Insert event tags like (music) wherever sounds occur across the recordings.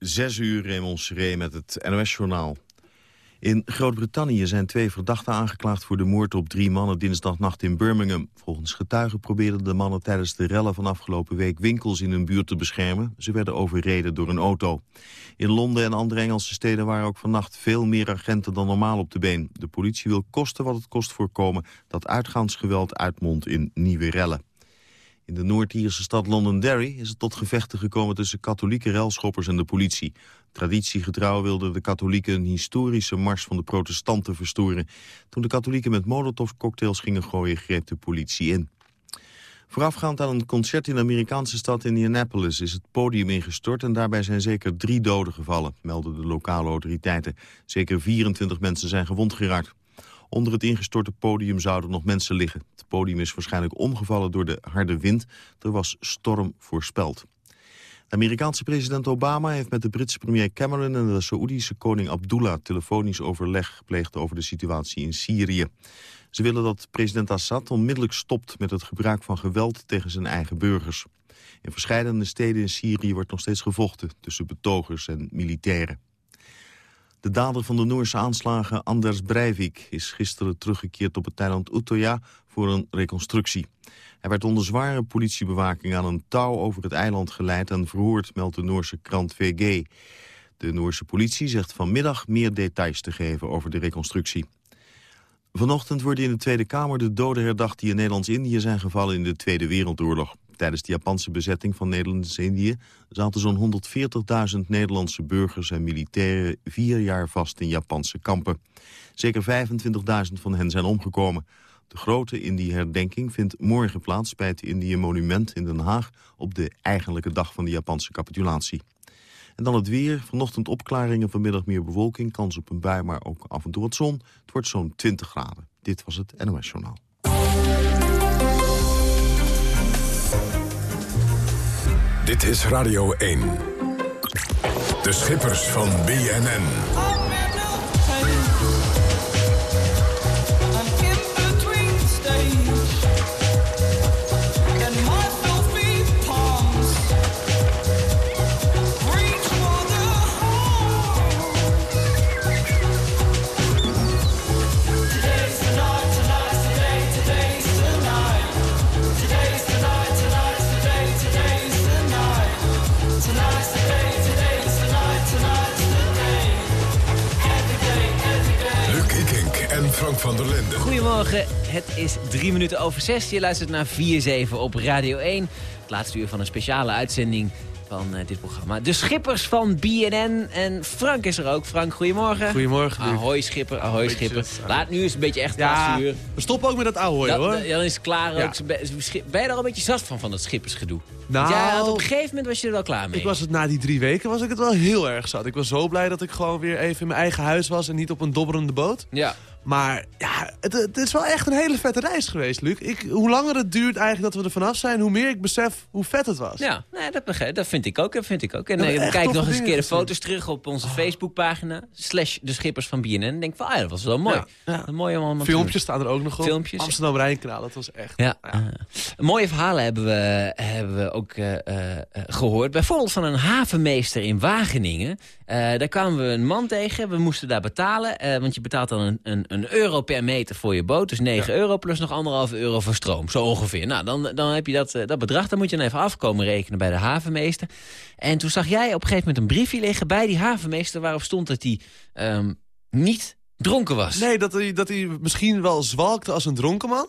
Zes uur Raymond Seré met het NOS-journaal. In Groot-Brittannië zijn twee verdachten aangeklaagd voor de moord op drie mannen dinsdagnacht in Birmingham. Volgens getuigen probeerden de mannen tijdens de rellen van afgelopen week winkels in hun buurt te beschermen. Ze werden overreden door een auto. In Londen en andere Engelse steden waren ook vannacht veel meer agenten dan normaal op de been. De politie wil kosten wat het kost voorkomen dat uitgaansgeweld uitmondt in nieuwe rellen. In de Noord-Ierse stad Londonderry is het tot gevechten gekomen tussen katholieke relschoppers en de politie. Traditiegetrouw wilden de katholieken een historische mars van de protestanten verstoren. Toen de katholieken met molotovcocktails gingen gooien, greep de politie in. Voorafgaand aan een concert in de Amerikaanse stad Indianapolis is het podium ingestort en daarbij zijn zeker drie doden gevallen, melden de lokale autoriteiten. Zeker 24 mensen zijn gewond geraakt. Onder het ingestorte podium zouden nog mensen liggen. Het podium is waarschijnlijk omgevallen door de harde wind. Er was storm voorspeld. Amerikaanse president Obama heeft met de Britse premier Cameron... en de Saoedische koning Abdullah telefonisch overleg gepleegd... over de situatie in Syrië. Ze willen dat president Assad onmiddellijk stopt met het gebruik van geweld tegen zijn eigen burgers. In verschillende steden in Syrië wordt nog steeds gevochten tussen betogers en militairen. De dader van de Noorse aanslagen, Anders Breivik, is gisteren teruggekeerd op het eiland Utøya voor een reconstructie. Hij werd onder zware politiebewaking aan een touw over het eiland geleid en verhoord, meldt de Noorse krant VG. De Noorse politie zegt vanmiddag meer details te geven over de reconstructie. Vanochtend worden in de Tweede Kamer de doden herdacht die in Nederlands-Indië zijn gevallen in de Tweede Wereldoorlog. Tijdens de Japanse bezetting van Nederlands-Indië zaten zo'n 140.000 Nederlandse burgers en militairen vier jaar vast in Japanse kampen. Zeker 25.000 van hen zijn omgekomen. De grote Indië-herdenking vindt morgen plaats bij het Indië-monument in Den Haag op de eigenlijke dag van de Japanse capitulatie. En dan het weer. Vanochtend opklaringen, vanmiddag meer bewolking. Kans op een bui, maar ook af en toe wat zon. Het wordt zo'n 20 graden. Dit was het NOS Journaal. Dit is Radio 1. De schippers van BNN. Goedemorgen, het is drie minuten over zes. Je luistert naar 4-7 op Radio 1. Het laatste uur van een speciale uitzending van uh, dit programma. De schippers van BNN. En Frank is er ook. Frank, goedemorgen. Goedemorgen. Ahoy schipper, ahoy schipper. Laat nu eens een beetje echt ja, uur. We stoppen ook met dat ahoy hoor. Dan is het klaar. Ja. Ook. Ben je er al een beetje zat van, van dat schippersgedoe? Nou, ja, had op een gegeven moment was je er wel klaar mee. Ik was het na die drie weken was ik het wel heel erg zat. Ik was zo blij dat ik gewoon weer even in mijn eigen huis was en niet op een dobberende boot. Ja. Maar ja, het, het, is wel echt een hele vette reis geweest, Luc. Ik, hoe langer het duurt eigenlijk dat we er vanaf zijn, hoe meer ik besef hoe vet het was. Ja, nee, dat, begrijp, dat vind ik ook. Dat vind ik ook. En nee, kijk nog eens een keer de foto's terug op onze oh. Facebookpagina. Slash de schippers van BNN. Denk van, ah, dat was wel mooi. Ja, Een mooie allemaal Filmpjes staan er ook nog op. Filmpjes. Amsterdam Rijnkanaal, dat was echt. Ja. Uh, mooie verhalen hebben we, hebben we ook uh, uh, gehoord. Bijvoorbeeld van een havenmeester in Wageningen. daar kwamen we een man tegen. We moesten daar betalen. want je betaalt dan een, een, een euro per meter voor je boot. Dus 9 euro plus nog anderhalve euro voor stroom. Zo ongeveer. Nou, dan, dan heb je dat, dat bedrag. Dan moet je dan even afkomen rekenen bij de havenmeester. En toen zag jij op een gegeven moment een briefje liggen bij die havenmeester... waarop stond dat hij um, niet dronken was. Nee, dat hij, dat hij misschien wel zwalkte als een dronken man...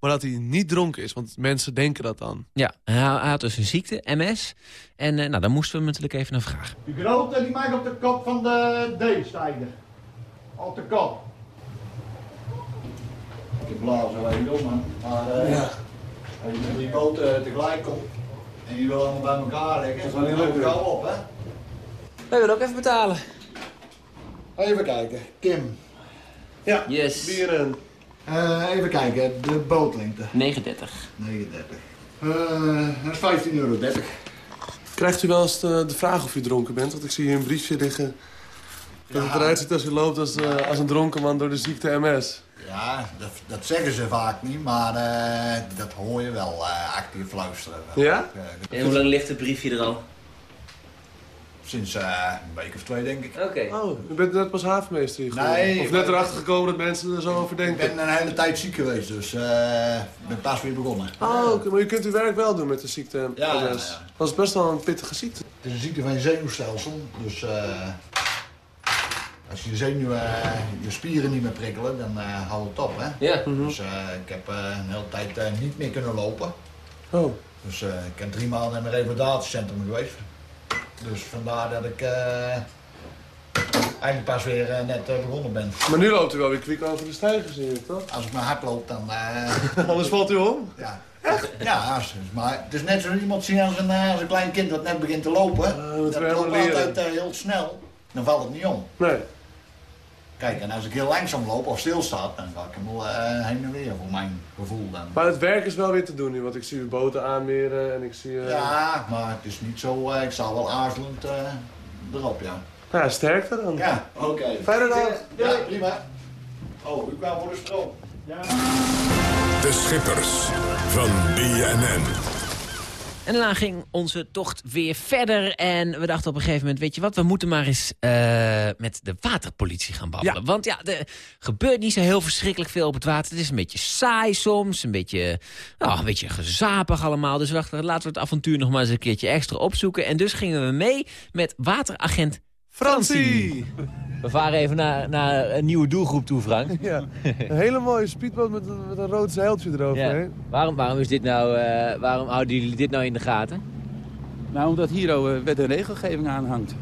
maar dat hij niet dronken is, want mensen denken dat dan. Ja, hij had dus een ziekte, MS. En uh, nou, dan moesten we hem natuurlijk even naar vragen. Die grote die mag op de kop van de D stijgen. Op de kop. Ik blaas wel even om, man. Maar uh, ja. als je met die boot uh, tegelijk komt en je wil allemaal bij elkaar leggen, dan moet je gauw op, hè? Wij willen ook even betalen. Even kijken, Kim. Ja, yes. bieren. Uh, even kijken, de bootlengte. 39. 39. Uh, dat is 15,30 euro. Krijgt u wel eens de, de, vraag of u dronken bent? Want ik zie hier een briefje liggen. Dat ja. het eruit ziet als u loopt als, uh, als een dronken man door de ziekte MS. Ja, dat, dat zeggen ze vaak niet, maar uh, dat hoor je wel uh, actief fluisteren. Ja? En hoe lang ligt het briefje er al? Sinds eh, een week of twee, denk ik. Oké. Oh, u bent net pas havenmeester hier geworden? Nee, Of ik net erachter gekomen dat mensen er zo over Ik denken? ben een hele tijd ziek geweest, dus eh, ik ben pas weer begonnen. Oh, oké, maar u kunt uw werk wel doen met de ziekte Ja, ja, MS. ja. Dat is best wel een pittige ziekte. Het is een ziekte van je zenuwstelsel, dus eh, als je zenuwen, eh, je spieren niet meer prikkelen, dan eh houdt het op. Hè? Ja. Dus eh, ik heb eh, een hele tijd niet meer kunnen lopen. Oh, Dus eh, ik ben drie maanden in een revalidatiecentrum geweest. Dus vandaar dat ik eh, eigenlijk pas weer net begonnen ben. maar nu loopt u wel weer kwik over de stijgers, zie ik toch? Als ik maar hard loop, dan... eh, (laughs) Anders valt u om? ja. Ja, als- maar het is net zo iemand zien als een, als een klein kind dat net begint te lopen. Ah, dat loopt altijd heel snel. Dan valt het niet om. Nee. Kijk, en als ik heel langzaam loop of stilstaat, dan ga ik hem wel eh, heen en weer voor mijn gevoel dan. Maar het werk is wel weer te doen nu, want ik zie uw boten aanmeren en ik zie... eh, Ja, maar het is niet zo, eh, ik sta wel aarzelend eh, erop, ja. Nou ja, sterkte dan. Ja, oké. Fijne dag. Ja, prima. Oh, u kwam voor de stroom. De Schippers van BNN. En daarna ging onze tocht weer verder. En we dachten op een gegeven moment, weet je wat, we moeten maar eens eh, met de waterpolitie gaan babbelen. Want ja, er gebeurt niet zo heel verschrikkelijk veel op het water. Het is een beetje saai soms, een beetje, nou, een beetje gezapig allemaal. Dus we dachten, laten we het avontuur nog maar eens een keertje extra opzoeken. En dus gingen we mee met wateragent Francie! We varen even naar, naar een nieuwe doelgroep toe, Frank. Ja, een hele mooie speedboot met een, met een rood zeiltje eroverheen. Waarom, waarom, is dit nou, eh, waarom houden jullie dit nou in de gaten? Nou, omdat hier ook eh, wet en regelgeving aan hangt.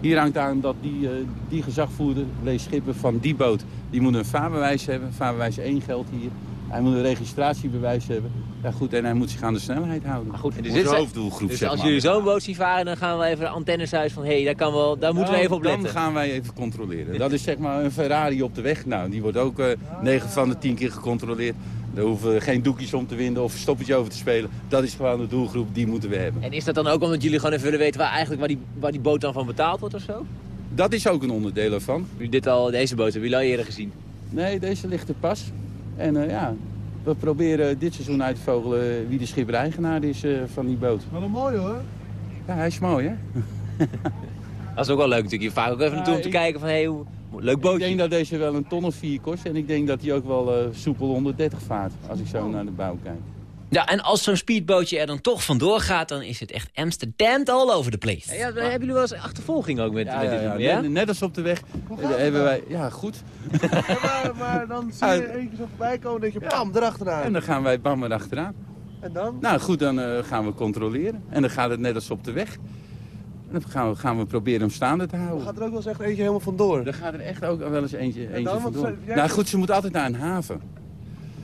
Hier hangt aan dat die, eh, die gezagvoerder, lees schipper van die boot, die moet een vaarbewijs hebben. Vaarbewijs 1 geldt hier. Hij moet een registratiebewijs hebben. Ja goed, en hij moet zich aan de snelheid houden. Maar goed, dus Onze dit zijn- hoofddoelgroep, Dus zeg als maar. jullie zo'n boot zien varen, dan gaan we even de antennes uit van... hé, hey, daar, kan wel, daar moeten we Nou, even op letten. Dan gaan wij even controleren. Dat is zeg maar een Ferrari op de weg. Nou, die wordt ook eh 9 van de 10 keer gecontroleerd. Daar hoeven we geen doekjes om te winden of een stoppertje over te spelen. Dat is gewoon de doelgroep, die moeten we hebben. En is dat dan ook omdat jullie gewoon even willen weten waar, eigenlijk, waar, die, waar die boot dan van betaald wordt of zo? Dat is ook een onderdeel ervan. Jullie dit al, deze boot hebben jullie al eerder gezien? Nee, deze ligt er pas. En eh, ja, we proberen dit seizoen uit te vogelen wie de schipper-eigenaar is eh, van die boot. Wel een mooi hoor. Ja, hij is mooi, hè? (laughs) Dat is ook wel leuk natuurlijk. Je vaart ook even naartoe om te ik- kijken van... hé, hey, hoe- leuk Ik bootje. denk dat deze wel een ton of vier kost. En ik denk dat hij ook wel eh, soepel 130 vaart, als ik zo naar de bouw kijk. Ja, en als zo'n speedbootje er dan toch vandoor gaat... dan is het echt Amsterdam all over the place. Ja, hebben jullie wel eens achtervolging ook met, Ja, met ja, dit ja. ja? Net, net als op de weg hebben wij... Ja, goed. maar, maar dan zie je eentje zo voorbij komen en denk je, pam, erachteraan. En dan gaan wij bam erachteraan. En dan? Nou goed, dan eh, gaan we controleren. En dan gaat het net als op de weg. En dan gaan we, gaan we proberen hem staande te Dan houden. gaat er ook wel eens echt eentje helemaal vandoor. Er gaat er echt ook wel eens eentje, eentje dan? Vandoor. ze- Nou goed, ze moet altijd naar een haven.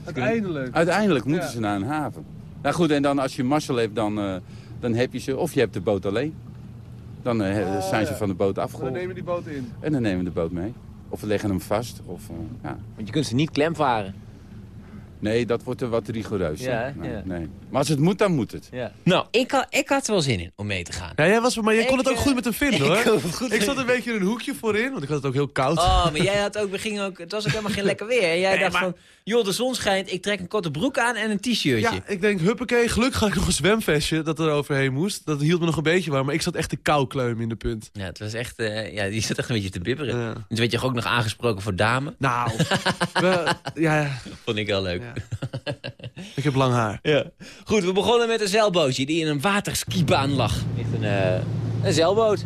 Uiteindelijk. Uiteindelijk moeten Ja. ze naar een haven. Nou goed, en dan als je mazzel hebt, dan, eh, dan heb je ze. Of je hebt de boot alleen. Dan eh, Ah, zijn ze ja. van de boot Dan afgehaald. neem je die boot in. En dan nemen we de boot mee. Of we leggen hem vast. Of, eh, ja. Want je kunt ze niet klemvaren. Nee, dat wordt er wat rigoureus. Ja, nee, Ja. nee. Maar als het moet, dan moet het. Ja. Nou, ik had, ik had er wel zin in om mee te gaan. Ja, jij was, maar jij kon Ik, het ook eh, goed met hem vinden (laughs) hoor. ik Ik zat een beetje in een hoekje voorin, want ik had het ook heel koud. Oh, maar jij had ook, we gingen ook, het was ook helemaal geen lekker weer. En jij Nee, dacht maar- van, joh, de zon schijnt, ik trek een korte broek aan en een t-shirtje. Ja, ik denk, huppakee, gelukkig had ik nog een zwemvestje dat er overheen moest. Dat hield me nog een beetje warm, maar ik zat echt de kou kleumen in de punt. Ja, het was echt, eh, ja, die zat echt een beetje te bibberen. Ja. En toen werd je ook nog aangesproken voor dame. Nou, (laughs) we- ja, Vond ik wel leuk. Ja. (laughs) ik heb lang haar. Ja. Goed, we begonnen met een zeilbootje die in een waterskibaan lag. Ligt een, eh, een zeilboot.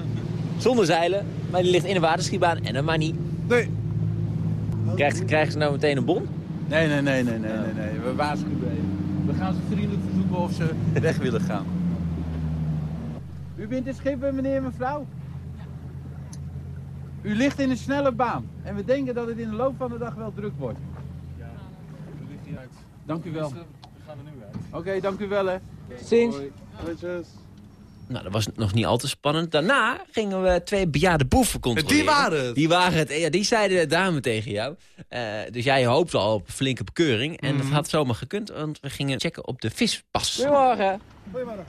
Zonder zeilen, maar die ligt in een waterskibaan en maar niet. Nee, Krijgt, krijgen ze nou meteen een bon? Nee, nee, nee, nee, nee, nee, nee. We waarschuwen even. We gaan ze vriendelijk verzoeken of ze weg willen gaan. U bent de schipper, meneer en mevrouw? U ligt in een snelle baan. En we denken dat het in de loop van de dag wel druk wordt. Ja, we liggen hieruit. Dank u wel. We gaan er nu uit. Oké, dank u wel hè. Sinds. netjes. Nou, dat was nog niet al te spannend. Daarna gingen we twee bejaarde boeven controleren. Die waren het? Die waren het. Ja, die zeiden de dame tegen jou. Eh, dus jij hoopte al op flinke bekeuring. En Mhm. dat had zomaar gekund, want we gingen checken op de vispas. Goedemorgen. Goedemorgen.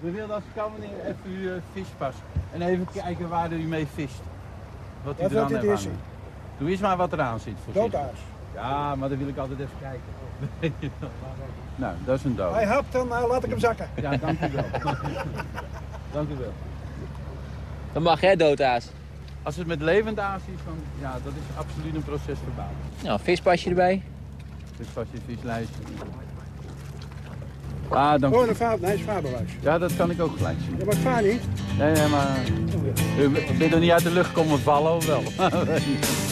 We wilden als kan meneer even uw eh, vispas. En even kijken waar u mee vist. Wat u eraan wilt u heeft. Doe eens maar wat eraan zit. voorzichtig. Ja, maar dan wil ik altijd even kijken. (laughs) nou, dat is een dood. Hij hapt, dan eh, laat ik hem zakken. Ja, dank u wel. (laughs) dank u wel. Dat mag hè, doodaas. Als het met levend aas is, dan ja, dat is absoluut een proces verbaal. Nou, vispasje erbij. Dus vast je vislijst. Ah, dank Oh, u. een vaar, nee, is vaarbewijs. Ja, dat kan ik ook gelijk zien. Ja, maar ik vaar niet. Nee, nee, maar... U bent er niet uit de lucht komen vallen, of wel? (laughs)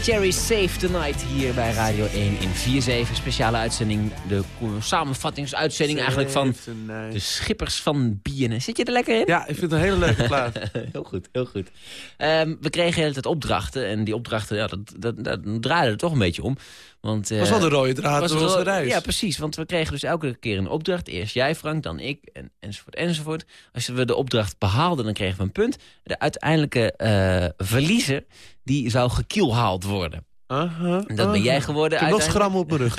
Cherry Save Tonight hier bij Radio 1 in 4-7. Speciale uitzending, de samenvattingsuitzending eigenlijk van de schippers van BNN. Zit je er lekker in? Ja, ik vind het een hele leuke (laughs) plaat. heel goed, heel goed. Ehm, we kregen de hele tijd opdrachten. En die opdrachten, ja, dat, dat, dat draaide er toch een beetje om. Want, was wel de rode draad was door onze reis. Ja, precies. Want we kregen dus elke keer een opdracht. Eerst jij, Frank, dan ik, en, enzovoort, enzovoort. Als we de opdracht behaalden, dan kregen we een punt. De uiteindelijke eh, verliezer, die zou gekielhaald worden. Dat ben jij geworden Ik heb nog uiteindelijk. schram op mijn rug.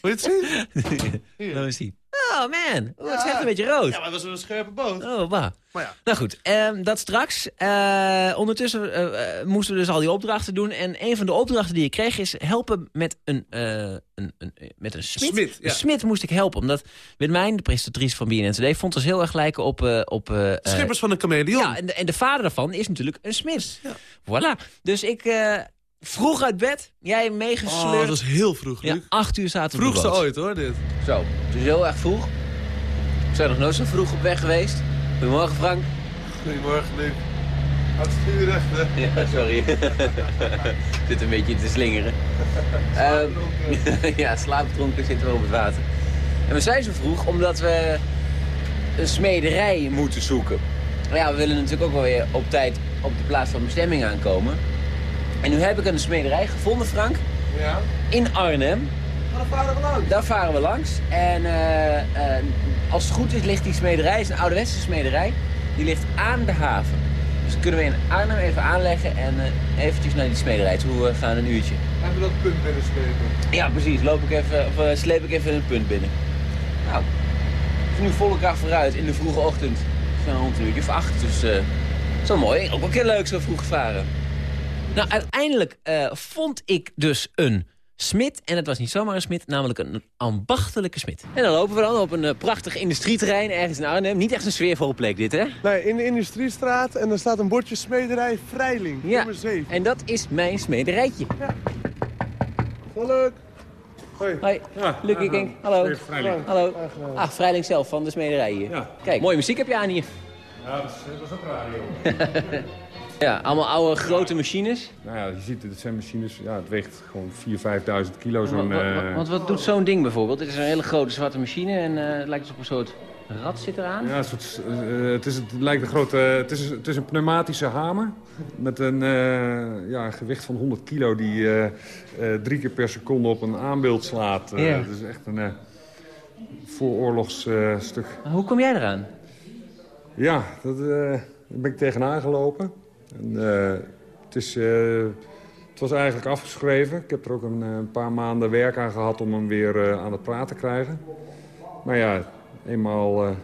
Wil (laughs) je het zien? Laat me zien. Oh man, oh, het is echt een beetje rood. Ja, maar dat was een scherpe boot. Oh, waar. Maar ja. Nou goed, ehm, dat straks. Eh, ondertussen eh, eh, moesten we dus al die opdrachten doen. En een van de opdrachten die ik kreeg is helpen met een, eh, een, een, met een smid. Smid, ja. Een smid moest ik helpen. Omdat Wilmijn, de presentatrice van BNN Today, vond ons heel erg lijken op... eh, op Schippers van de chameleon. ja, en de, en de vader daarvan is natuurlijk een smid. Voilà. Dus ik eh, vroeg uit bed, jij oh, meegesleurd. dat is heel vroeg, ja, Luc. acht uur zaten we Vroegste ooit, hoor, dit. Zo, het is heel erg vroeg. We zijn nog nooit zo vroeg op weg geweest. Goedemorgen Frank. Goedemorgen, Luc. Het sturen. Ja, sorry. (laughs) Zit een beetje te slingeren. (laughs) Ehm, (laughs) ja, slaapdronken zitten we op het water. En we zijn zo vroeg omdat we een smederij moeten zoeken. Ja, we willen natuurlijk ook wel weer op tijd op de plaats van bestemming aankomen. En nu heb ik een smederij gevonden, Frank, Ja. in Arnhem. Maar dan varen we langs. Daar varen we langs. En eh, eh, als het goed is, ligt die smederij, is een ouderwetse smederij, die ligt aan de haven. Dus kunnen we in Arnhem even aanleggen en eh, eventjes naar die smederij toe eh, gaan, een uurtje. Hebben we dat punt binnen slepen. Ja, precies. Loop ik even, of, sleep ik even een punt binnen. Nou, het is nu volle kracht vooruit in de vroege ochtend. Zo'n rond een uurtje of acht, dus zo mooi. Ook wel een keer leuk zo vroeg varen. Nou, uiteindelijk eh, vond ik dus een smid. En het was niet zomaar een smid, namelijk een ambachtelijke smid. En dan lopen we dan op een eh, prachtig industrieterrein ergens in Arnhem. Niet echt een sfeervolle plek dit, hè? Nee, in de Industriestraat en er staat een bordje smederij Vrijling, Ja. nummer 7. En dat is mijn smederijtje. Wel leuk. Hoi. Hoi, Lucky King. Hallo. Hallo. Ah, Vrijling zelf van de smederij hier. Ja. Kijk, mooie muziek heb je aan hier. Ja, dat is, dat is ook radio. (laughs) Ja, allemaal oude grote machines. Nou ja, je ziet, het zijn machines, ja, het weegt gewoon 4.000, 5.000 kilo zo'n... Eh, Want wat doet zo'n ding bijvoorbeeld? Dit is een hele grote zwarte machine en eh, het lijkt op een soort rad zit eraan. Ja, een soort, eh, het, is, het lijkt een grote. Het is, het is een pneumatische hamer. Met een, eh, ja, een gewicht van 100 kilo die drie keer per seconde op een aanbeeld slaat. Ja. Het is echt een vooroorlogsstuk. Hoe kom jij eraan? ja, dat, daar ben ik tegenaan gelopen. En, eh, het, is, eh, het was eigenlijk afgeschreven. Ik heb er ook een, eh, een paar maanden werk aan gehad om hem weer aan het praten te krijgen. Maar ja, eenmaal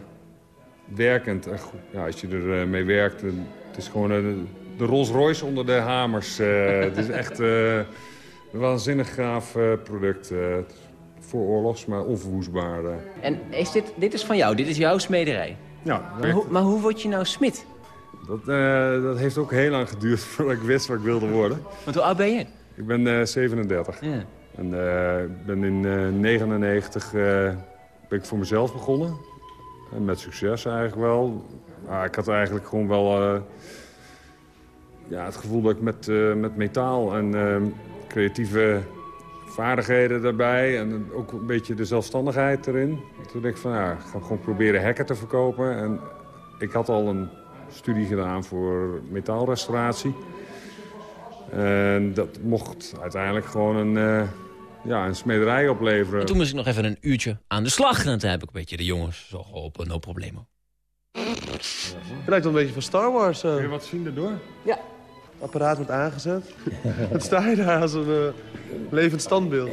werkend. en goed, ja, als je er eh, mee werkt, het is gewoon de Rolls Royce onder de hamers. (laughs) het is echt een waanzinnig gaaf product. voor oorlogs, maar onverwoestbaar. En is dit, dit is van jou, dit is jouw smederij. Ja, Maar maar hoe word je nou smid? Dat, eh, dat heeft ook heel lang geduurd (laughs) voordat ik wist wat ik wilde worden. Want hoe oud ben je? Ik ben eh 37. Ja. En eh, ik ben in 1999 ben ik voor mezelf begonnen. En met succes eigenlijk wel. Maar ik had eigenlijk gewoon wel eh, ja, het gevoel dat ik met, eh, met metaal en eh, creatieve vaardigheden daarbij... en ook een beetje de zelfstandigheid erin. Toen dacht ik van ja, ik ga gewoon proberen hacken te verkopen. En ik had al een studie gedaan voor metaalrestauratie. En dat mocht uiteindelijk gewoon een, eh, ja, een smederij opleveren. En toen moest ik nog even een uurtje aan de slag. En toen heb ik een beetje de jongens zo geholpen, no problemo. Het lijkt wel een beetje van Star Wars. Kun je wat zien daardoor? apparaat wordt aangezet. (laughs) Het sta je daar als een eh, levend standbeeld.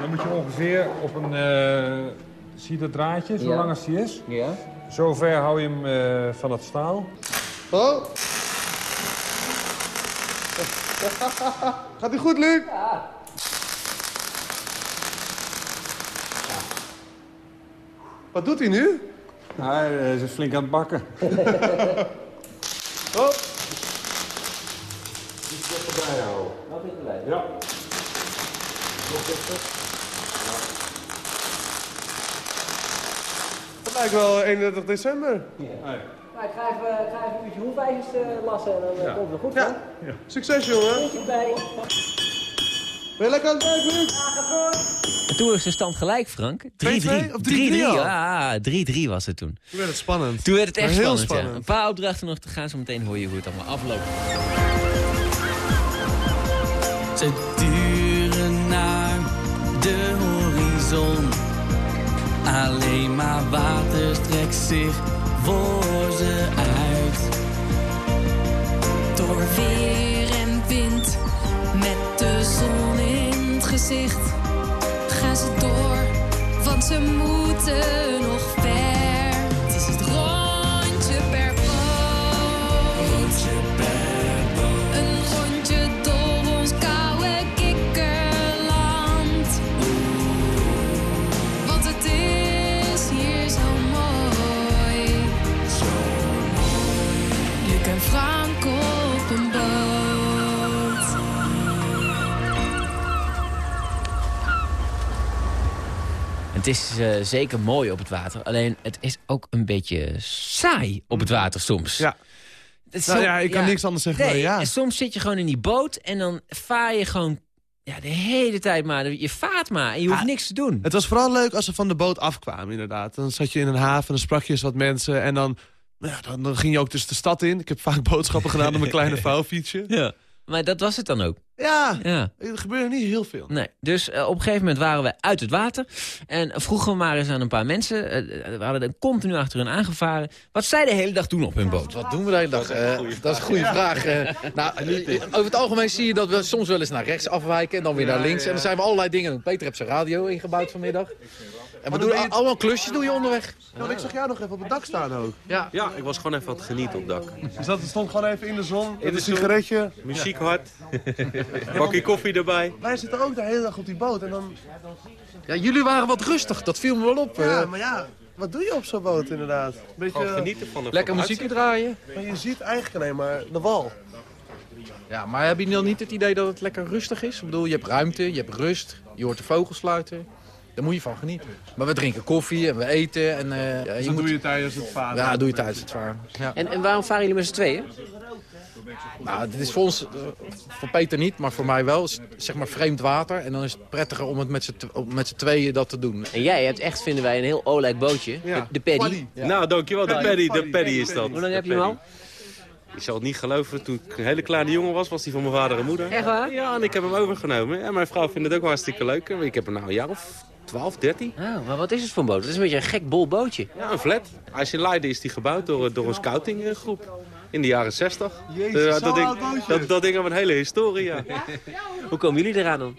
Dan moet je ongeveer op een... eh zie je dat draadje, zo Ja. lang als die is? Ja? Zo ver hou je hem eh, van het staal. Oh. Gaat ie goed, Luc? Wat doet hij nu? Hij is flink aan het bakken. (laughs) Oh. Ja. Het lijkt wel 31 december. Nou, ik ga even, ik ga even een uurtje hoefijzers uh, lassen en dan komt het goed. Ja. Succes, jongen. bij. Ben je lekker aan het werk, Luc? En toen was de stand gelijk, Frank. 3-3. 2-2 of 3-3 al? Ja, 3-3 was het toen. Toen werd het spannend. Toen werd het echt spannend, ja. spannend. Een paar opdrachten nog te gaan. Zometeen hoor je hoe het allemaal afloopt. Ze duren naar de horizon. Alleen maar water strekt zich voor ze uit. Door weer en wind, met de zon in het gezicht, gaan ze door, want ze moeten nog ver. Het is eh, zeker mooi op het water. Alleen het is ook een beetje saai op het water soms. Ja. Nou ja, ik kan niks anders zeggen Nee, ja. en soms zit je gewoon in die boot en dan vaar je gewoon ja, de hele tijd maar. Je vaart maar en je hoeft Ah, niks te doen. Het was vooral leuk als ze van de boot afkwamen, inderdaad. Dan zat je in een haven, dan sprak je eens wat mensen... en dan, nou ja, dan, dan ging je ook dus de stad in. Ik heb vaak boodschappen gedaan op mijn kleine (laughs) vouwfietsje. Ja. Maar dat was het dan ook. Ja, Ja. er gebeurde niet heel veel. Nee, dus eh, op een gegeven moment waren we uit het water. En vroegen we maar eens aan een paar mensen. eh, we hadden er continu achter hun aangevaren. Wat zij de hele dag doen op hun boot. Wat doen we de hele dag? Eh, dat is een goede vraag. eh. (laughs) nou, over het algemeen zie je dat we soms wel eens naar rechts afwijken en dan weer naar links. En dan zijn we allerlei dingen doen. Peter heeft zijn radio ingebouwd vanmiddag. En we doen al- allemaal klusjes doe je onderweg. Ja, want ik zag jou nog even op het dak staan ook. Ja, Ja, ik was gewoon even aan het genieten op het dak. Dus dat stond gewoon even in de zon, met de een sigaretje. Muziek hard, (laughs) bakje koffie erbij. Wij zitten ook de hele dag op die boot en dan... ja, jullie waren wat rustig. Dat viel me wel op. Ja, eh. maar ja, wat doe je op zo'n boot inderdaad? Gewoon Beetje, genieten van de lekker muziekje draaien. maar je ziet eigenlijk alleen maar de wal. Ja, maar heb je dan niet het idee dat het lekker rustig is? Ik bedoel, je hebt ruimte, je hebt rust, je hoort de vogels fluiten. Daar moet je van genieten. Maar we drinken koffie en we eten. En, eh, ja, je Dat moet... doe je tijdens het varen. Ja, doe je tijdens het varen. Ja. En, en waarom varen jullie met z'n tweeën? Nou, dit is voor ons, eh, voor Peter niet, maar voor mij wel, is, zeg maar vreemd water. En dan is het prettiger om het met z'n tweeën dat te doen. En jij hebt echt, vinden wij, een heel olijk bootje. Ja. De, de Paddy. Nou, dankjewel. De paddy, de paddy is dat. Hoe lang heb je hem al? Je zal het niet geloven, toen ik een hele kleine jongen was, was hij van mijn vader en moeder. Echt waar? Ja, en ik heb hem overgenomen. En mijn vrouw vindt het ook hartstikke leuk. Ik heb hem nou een jaar of 12, 13. Oh, maar wat is het voor een boot? Het is een beetje een gek bol bootje. Ja, een flat. Als je Leiden is die gebouwd door, door een scoutinggroep. In de jaren 60. Jezus, Eh, dat, ding, dat, dat ding heeft een hele historie, ja. (laughs) Hoe komen jullie eraan dan?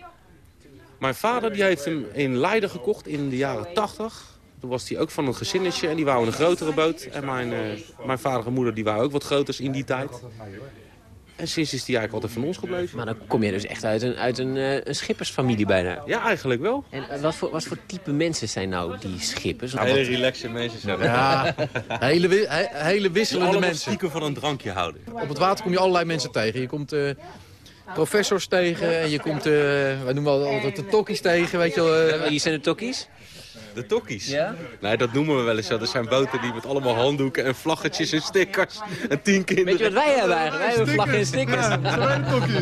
Mijn vader die heeft hem in Leiden gekocht in de jaren 80. Toen was hij ook van een gezinnetje en die wou een grotere boot. En mijn, eh, mijn vader en moeder die waren ook wat groter in die tijd. En sinds is die eigenlijk altijd van ons gebleven. Maar dan kom je dus echt uit een, uit een, eh, een schippersfamilie bijna. Ja, eigenlijk wel. En eh, wat voor, wat voor type mensen zijn nou die schippers? Hele wat- relaxe mensen zijn Ja, (laughs) hele, he- hele wisselende allemaal mensen. stiekem van een drankje houden. Op het water kom je allerlei mensen tegen. Je komt eh, professors tegen en je komt, eh wij noemen al- altijd de tokkies tegen, weet je wel. eh. Hier zijn de tokkies. De tokkies. Ja? Nee, dat noemen we wel eens zo. Er zijn boten die met allemaal handdoeken en vlaggetjes en stickers en tien kinderen. Weet je wat wij hebben eigenlijk? Wij hebben vlaggen en stickers.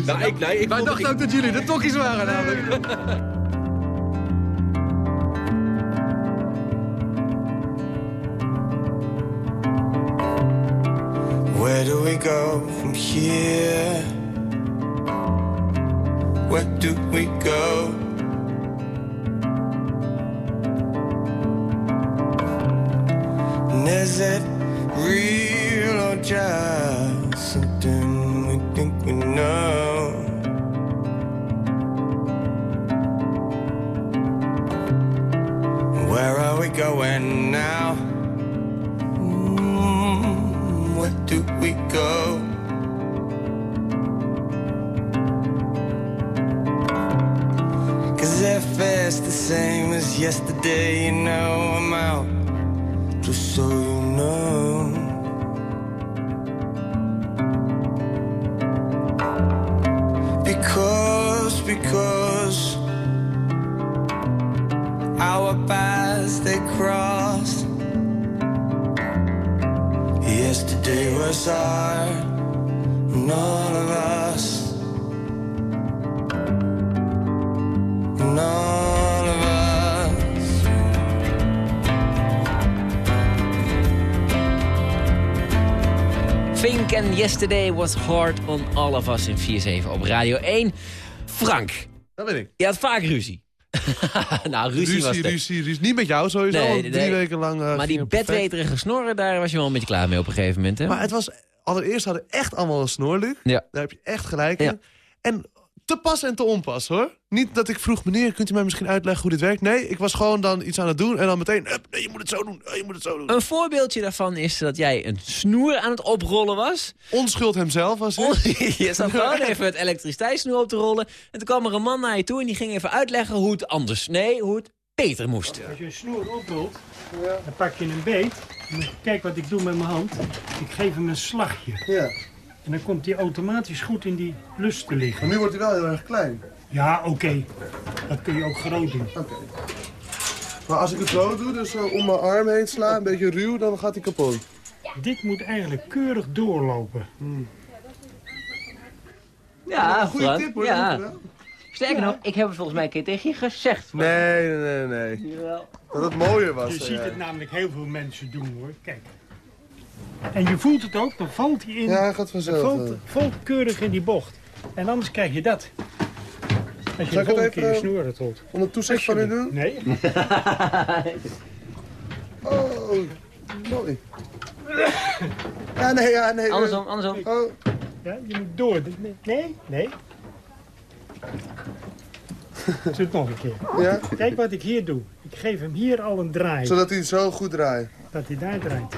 Nou, ik, nee, ik Wij dachten ook dat jullie de tokkies waren namelijk. Where do we go from here? Was hard on all of us in 4-7 op Radio 1. Frank, Dat ben ik. je had vaak ruzie. (laughs) nou, ruzie, Ruzie, was ruzie, het. ruzie, Niet met jou sowieso, Nee, drie nee. weken lang... eh, Maar die bedweterige snorren, daar was je wel een beetje klaar mee op een gegeven moment, hè? Maar het was... Allereerst hadden we echt allemaal een snor, Luc. Ja. Daar heb je echt gelijk Ja. in. En te pas en te onpas, hoor. Niet dat ik vroeg, meneer, kunt u mij misschien uitleggen hoe dit werkt? Nee, ik was gewoon dan iets aan het doen en dan meteen... "Hup, Nee, je moet het zo doen, eh, je moet het zo doen. Een voorbeeldje daarvan is dat jij een snoer aan het oprollen was. Onschuld hemzelf was het. (laughs) je zat gewoon even het elektriciteitssnoer op te rollen. En toen kwam er een man naar je toe en die ging even uitleggen hoe het anders... Nee, hoe het beter moest. Als je een snoer oprolt, dan pak je een beet. Kijk wat ik doe met mijn hand. Ik geef hem een slagje. Ja. En dan komt hij automatisch goed in die lus te liggen. Maar nu wordt hij wel heel erg klein. Ja, oké. Dat kun je ook groot doen. Oké. Maar als ik het zo doe, dus zo om mijn arm heen sla, een beetje ruw, dan gaat hij kapot. Dit moet eigenlijk keurig doorlopen. Ja, goede Frank, tip hoor. ja. Sterker nog, ik heb het volgens mij een keer tegen je gezegd. Nee, nee, nee, nee. Jawel. Dat het mooier was. Je eh, ziet het namelijk heel veel mensen doen hoor. Kijk. En je voelt het ook, dan valt hij in. Ja, hij gaat dan vanzelf. valt, eh. valt keurig in die bocht. En anders krijg je dat. Als je Zal ik het keer je eh, snoer. Onder toezicht van u doen? Nee. (laughs) Oh, mooi. Ja, nee, ja, nee. Andersom, andersom. Oh, Ja, je moet door. Nee, nee. (laughs) Doe het nog een keer. ja. Kijk wat ik hier doe. Ik geef hem hier al een draai. Zodat hij zo goed draait. Dat hij daar draait.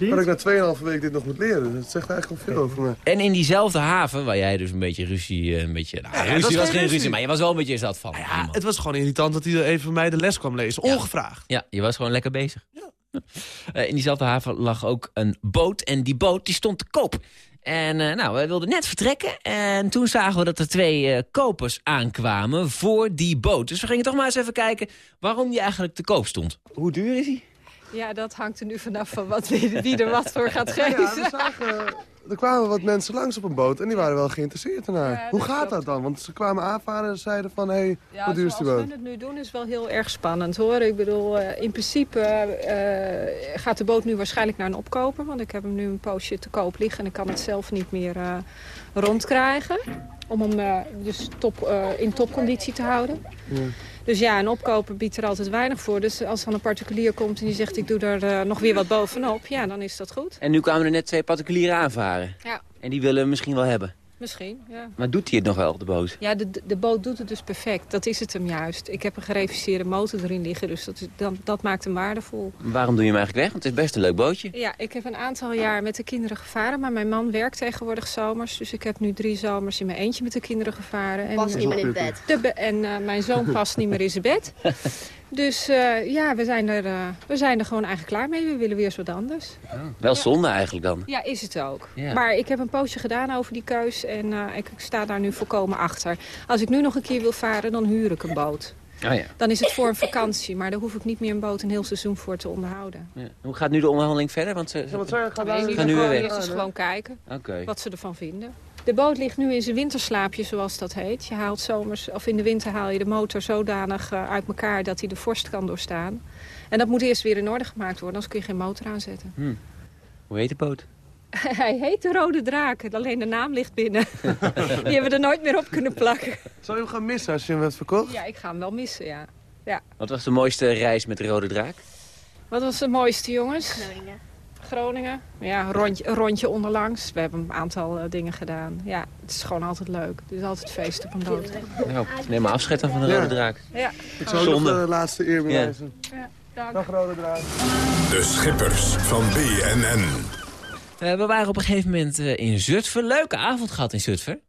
Je Dat ik na 2,5 week dit nog moet leren. Dat zegt eigenlijk al veel over me. En in diezelfde haven, waar jij dus een beetje ruzie... eh, Een beetje, nou, Ja, ruzie was geen ruzie, ruzie. maar je was wel een beetje zat van. Ja, iemand. het was gewoon irritant dat hij even mij de les kwam lezen. Ongevraagd. Ja, je was gewoon lekker bezig. (laughs) Eh, in diezelfde haven lag ook een boot en die boot die stond te koop. En eh, nou, wij wilden net vertrekken en toen zagen we dat er twee eh, kopers aankwamen voor die boot. Dus we gingen toch maar eens even kijken waarom die eigenlijk te koop stond. Hoe duur is die? Ja, dat hangt er nu vanaf van wat, wie, er wat voor gaat Ja, geven. we zagen, er kwamen wat mensen langs op een boot en die waren wel geïnteresseerd ernaar. Ja, Hoe gaat klopt. dat dan? Want ze kwamen aanvaren en zeiden van, hé, hey, Ja, wat duur is die we boot? het nu doen is wel heel erg spannend hoor. Ik bedoel, eh, in principe eh, gaat de boot nu waarschijnlijk naar een opkoper. Want ik heb hem nu een poosje te koop liggen en ik kan het zelf niet meer eh, rondkrijgen. Om hem dus top, in topconditie te houden. Ja. Dus ja, een opkoper biedt er altijd weinig voor. Dus als dan een particulier komt en die zegt ik doe er eh, nog weer wat bovenop. Ja, dan is dat goed. En nu kwamen er net twee particulieren aanvaren. Ja, En die willen we misschien wel hebben. Misschien. Ja. Maar doet hij het nog wel, de boot? Ja, de, de boot doet het dus perfect. Dat is het hem juist. Ik heb een gereviseerde motor erin liggen, dus dat, is, dat, dat maakt hem waardevol. Waarom doe je hem eigenlijk weg? Want het is best een leuk bootje. Ja, ik heb een aantal jaar met de kinderen gevaren, maar mijn man werkt tegenwoordig zomers. Dus ik heb nu drie zomers in mijn eentje met de kinderen gevaren. En, Past niet meer in bed. De en eh, mijn zoon past niet meer in zijn bed. (laughs) Dus eh, ja, we zijn, er, eh, we zijn er gewoon eigenlijk klaar mee. We willen weer eens wat anders. Wel zonde eigenlijk dan. Ja, is het ook. Ja. Maar ik heb een poosje gedaan over die keus en eh, ik sta daar nu volkomen achter. Als ik nu nog een keer wil varen, dan huur ik een boot. Oh ja. Dan is het voor een vakantie, maar daar hoef ik niet meer een boot een heel seizoen voor te onderhouden. ja. Hoe gaat nu de onderhandeling verder? Want ze, Ja, wat gaan Gaan nu weer weg. eerst eens gewoon kijken Oké. wat ze ervan vinden. De boot ligt nu in zijn winterslaapje, zoals dat heet. Je haalt zomers, of in de winter haal je de motor zodanig eh, uit elkaar dat hij de vorst kan doorstaan. En dat moet eerst weer in orde gemaakt worden, anders kun je geen motor aanzetten. Hm. Hoe heet de boot? (laughs) Hij heet de Rode Draak, alleen de naam ligt binnen. (laughs) Die hebben we er nooit meer op kunnen plakken. Zou je hem gaan missen als je hem hebt verkocht? Ja, ik ga hem wel missen, ja. ja. Wat was de mooiste reis met de Rode Draak? Wat was het mooiste, jongens? Groningen. Groningen. Ja, een rondje, rondje onderlangs. We hebben een aantal eh, dingen gedaan. Ja, het is gewoon altijd leuk. Het is altijd feest op een boot. Nou, neem maar afscheid dan van de Ja. Rode Draak. Ja, Ik zou Zonde. de laatste eer bewijzen. ja dank. Dag Rode Draak. De schippers van BNN. Eh, we waren op een gegeven moment eh, in Zutphen. Leuke avond gehad in Zutphen.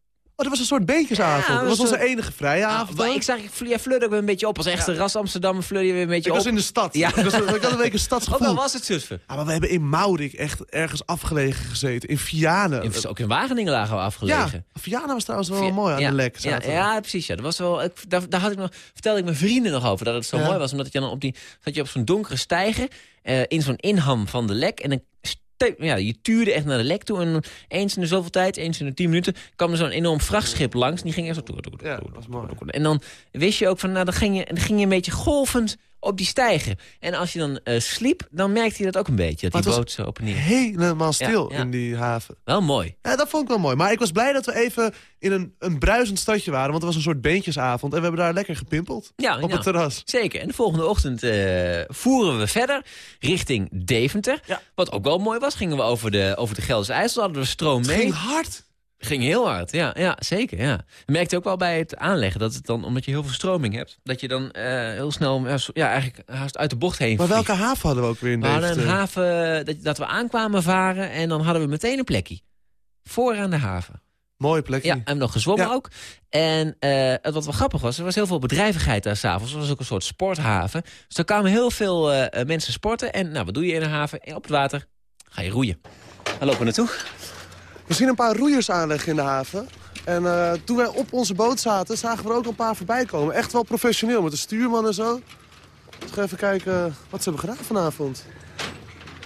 Oh, dat was een soort beentjesavond. Ja, dat was onze enige vrije avond. maar ook. ik zag, jij fleurde ook weer een beetje op. Als echte ras Amsterdam fleurde je weer een beetje Ik was op. in de stad. Ja. Ik, was, ik had een week een Ook stadsgevoel. al was het Zutphen. Ja, maar we hebben in Maurik echt ergens afgelegen gezeten. In Vianen. In, ook in Wageningen lagen we afgelegen. Ja, Vianen was trouwens wel mooi aan ja, de lek. Ja, precies. Ja. Dat was wel, ik, daar, daar had ik nog, vertelde ik mijn vrienden nog over dat het zo Ja. mooi was. Omdat je dan op die, zat je op zo'n donkere stijger eh, in zo'n inham van de lek. En dan ja, je tuurde echt naar de lek toe. En eens in de zoveel tijd, eens in de tien minuten, kwam er zo'n enorm vrachtschip langs. En die ging echt zo... Ja, dat was mooi. En dan wist je ook van, nou, dan ging je, dan ging je een beetje golvend op die stijger. En als je dan eh, sliep, dan merkte je dat ook een beetje. Dat die boot zo op en neer. Helemaal stil Ja, ja. in die haven. Wel mooi. Ja, dat vond ik wel mooi. Maar ik was blij dat we even in een, een bruisend stadje waren. Want het was een soort beentjesavond. En we hebben daar lekker gepimpeld. Ja, op nou, het terras. Zeker. En de volgende ochtend eh, voeren we verder richting Deventer. Wat ook wel mooi was, gingen we over de, over de Gelderse IJssel. Hadden we stroom Het mee. ging hard. Ging heel hard, ja, ja zeker. Ja. Je merkte ook wel bij het aanleggen dat het dan, omdat je heel veel stroming hebt, dat je dan eh, heel snel ja, eigenlijk haast uit de bocht heen Maar vliegt. welke haven hadden we ook weer in We hadden een haven dat, dat we aankwamen varen en dan hadden we meteen een plekje. Vooraan de haven. Mooie plekje. Ja, en nog gezwommen Ja. ook. En het wat wel grappig was, er was heel veel bedrijvigheid daar s'avonds. Het was ook een soort sporthaven. Dus er kwamen heel veel eh, mensen sporten. En nou, wat doe je in een haven? Op het water ga je roeien. Daar lopen we naartoe. We zien een paar roeiers aanleggen in de haven. En eh, toen wij op onze boot zaten, zagen we er ook een paar voorbij komen. Echt wel professioneel, met een stuurman en zo. Dus even kijken wat ze hebben gedaan vanavond.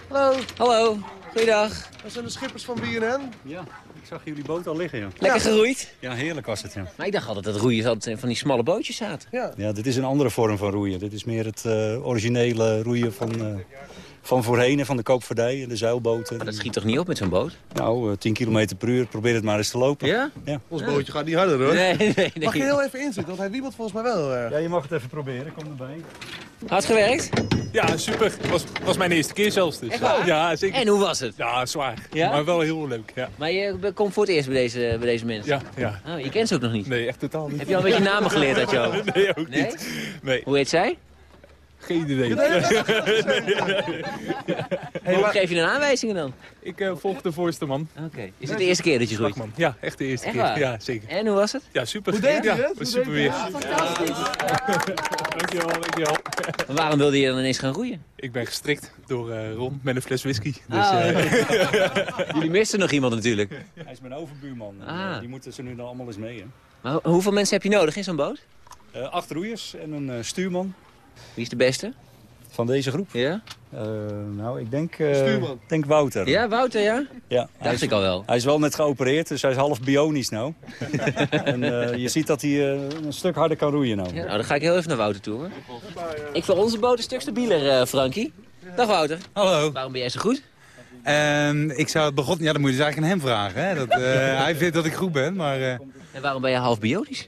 Hallo. Hallo, goeiedag. Dat zijn de schippers van BNN. Ja, ik zag jullie boot al liggen, ja. Lekker geroeid? Ja, heerlijk was het, ja. Maar ik dacht altijd dat roeien altijd van die smalle bootjes zaten. Ja. Ja, dit is een andere vorm van roeien. Dit is meer het eh, originele roeien van, eh, van voorheen en van de koopvaardij en de zeilboten. Maar dat schiet toch niet op met zo'n boot? Nou, eh, 10 km per uur, probeer het maar eens te lopen. Ja? Ja. Ons bootje gaat niet harder hoor. Nee, nee, nee. Mag je heel even inzitten, want hij wiebelt volgens mij wel erg. Ja, je mag het even proberen. Kom erbij. Hard gewerkt? Ja, super. Het was, was mijn eerste keer zelfs. Dus. Echt waar? Ja, zeker. En hoe was het? Ja, zwaar. Ja? Maar wel heel leuk, ja. Maar je komt voor het eerst bij deze, bij deze mensen? Ja, ja. Oh, je kent ze ook nog niet? Nee, echt totaal niet. Heb je al een beetje (laughs) namen geleerd uit jou? Nee, ook Nee? niet. Nee. Hoe heet zij? Geen idee. Hey, Hoe geef je dan aanwijzingen dan? Ik eh, volg de voorste man. Oké. Is het de eerste keer dat je groeit? Slagman. Ja, echt de eerste Echt keer. waar? Ja, zeker. En hoe was het? Ja, super. Hoe deed ja, het? was Hoe super deed weer. hij (laughs) dankjewel, dankjewel. Maar waarom wilde je dan ineens gaan roeien? Ik ben gestrikt door eh, Ron met een fles whisky. Dus, Ah, eh, (laughs) Jullie misten nog iemand natuurlijk. Hij is mijn overbuurman. En, Ah. eh, die moeten ze nu dan allemaal eens mee. Hè. Maar ho- hoeveel mensen heb je nodig in zo'n boot? Eh, acht roeiers en een eh, stuurman. Wie is de beste? Van deze groep? Ja? Eh, nou, ik denk, eh, Stuurman. denk Wouter. Ja, Wouter, ja? Ja, Dacht is- ik al wel. Hij is wel net geopereerd, dus hij is half bionisch nou. (laughs) en eh, je ziet dat hij eh, een stuk harder kan roeien nou. Ja, nou, dan ga ik heel even naar Wouter toe. Hoor. Ik vind onze boot een stuk stabieler, eh Frankie. Dag Wouter. Hallo. Waarom ben jij zo goed? Ehm, ik zou het begon... Ja, dan moet je dus eigenlijk aan hem vragen. Hè? Dat, eh, hij vindt dat ik goed ben, maar... eh, En waarom ben je half bionisch?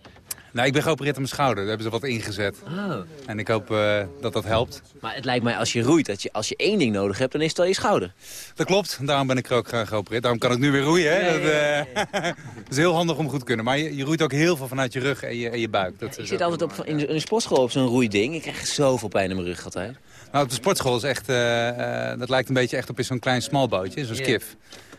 Nou, ik ben geopereerd aan mijn schouder. Daar hebben ze wat ingezet. Oh. En ik hoop eh, dat dat helpt. Maar het lijkt mij als je roeit, dat je, als je één ding nodig hebt, dan is het al je schouder. Dat klopt. Daarom ben ik er ook graag geopereerd. Daarom kan ik nu weer roeien. Hè? Dat, eh, (laughs) dat is heel handig om goed te kunnen. Maar je, je roeit ook heel veel vanuit je rug en je, en je buik. Dat Ik zit altijd op, in, de sportschool op zo'n roeiding. Ik krijg zoveel pijn in mijn rug altijd. Nou, op de sportschool is echt... eh, eh, dat lijkt een beetje echt op zo'n klein smalbootje. Zo'n skif.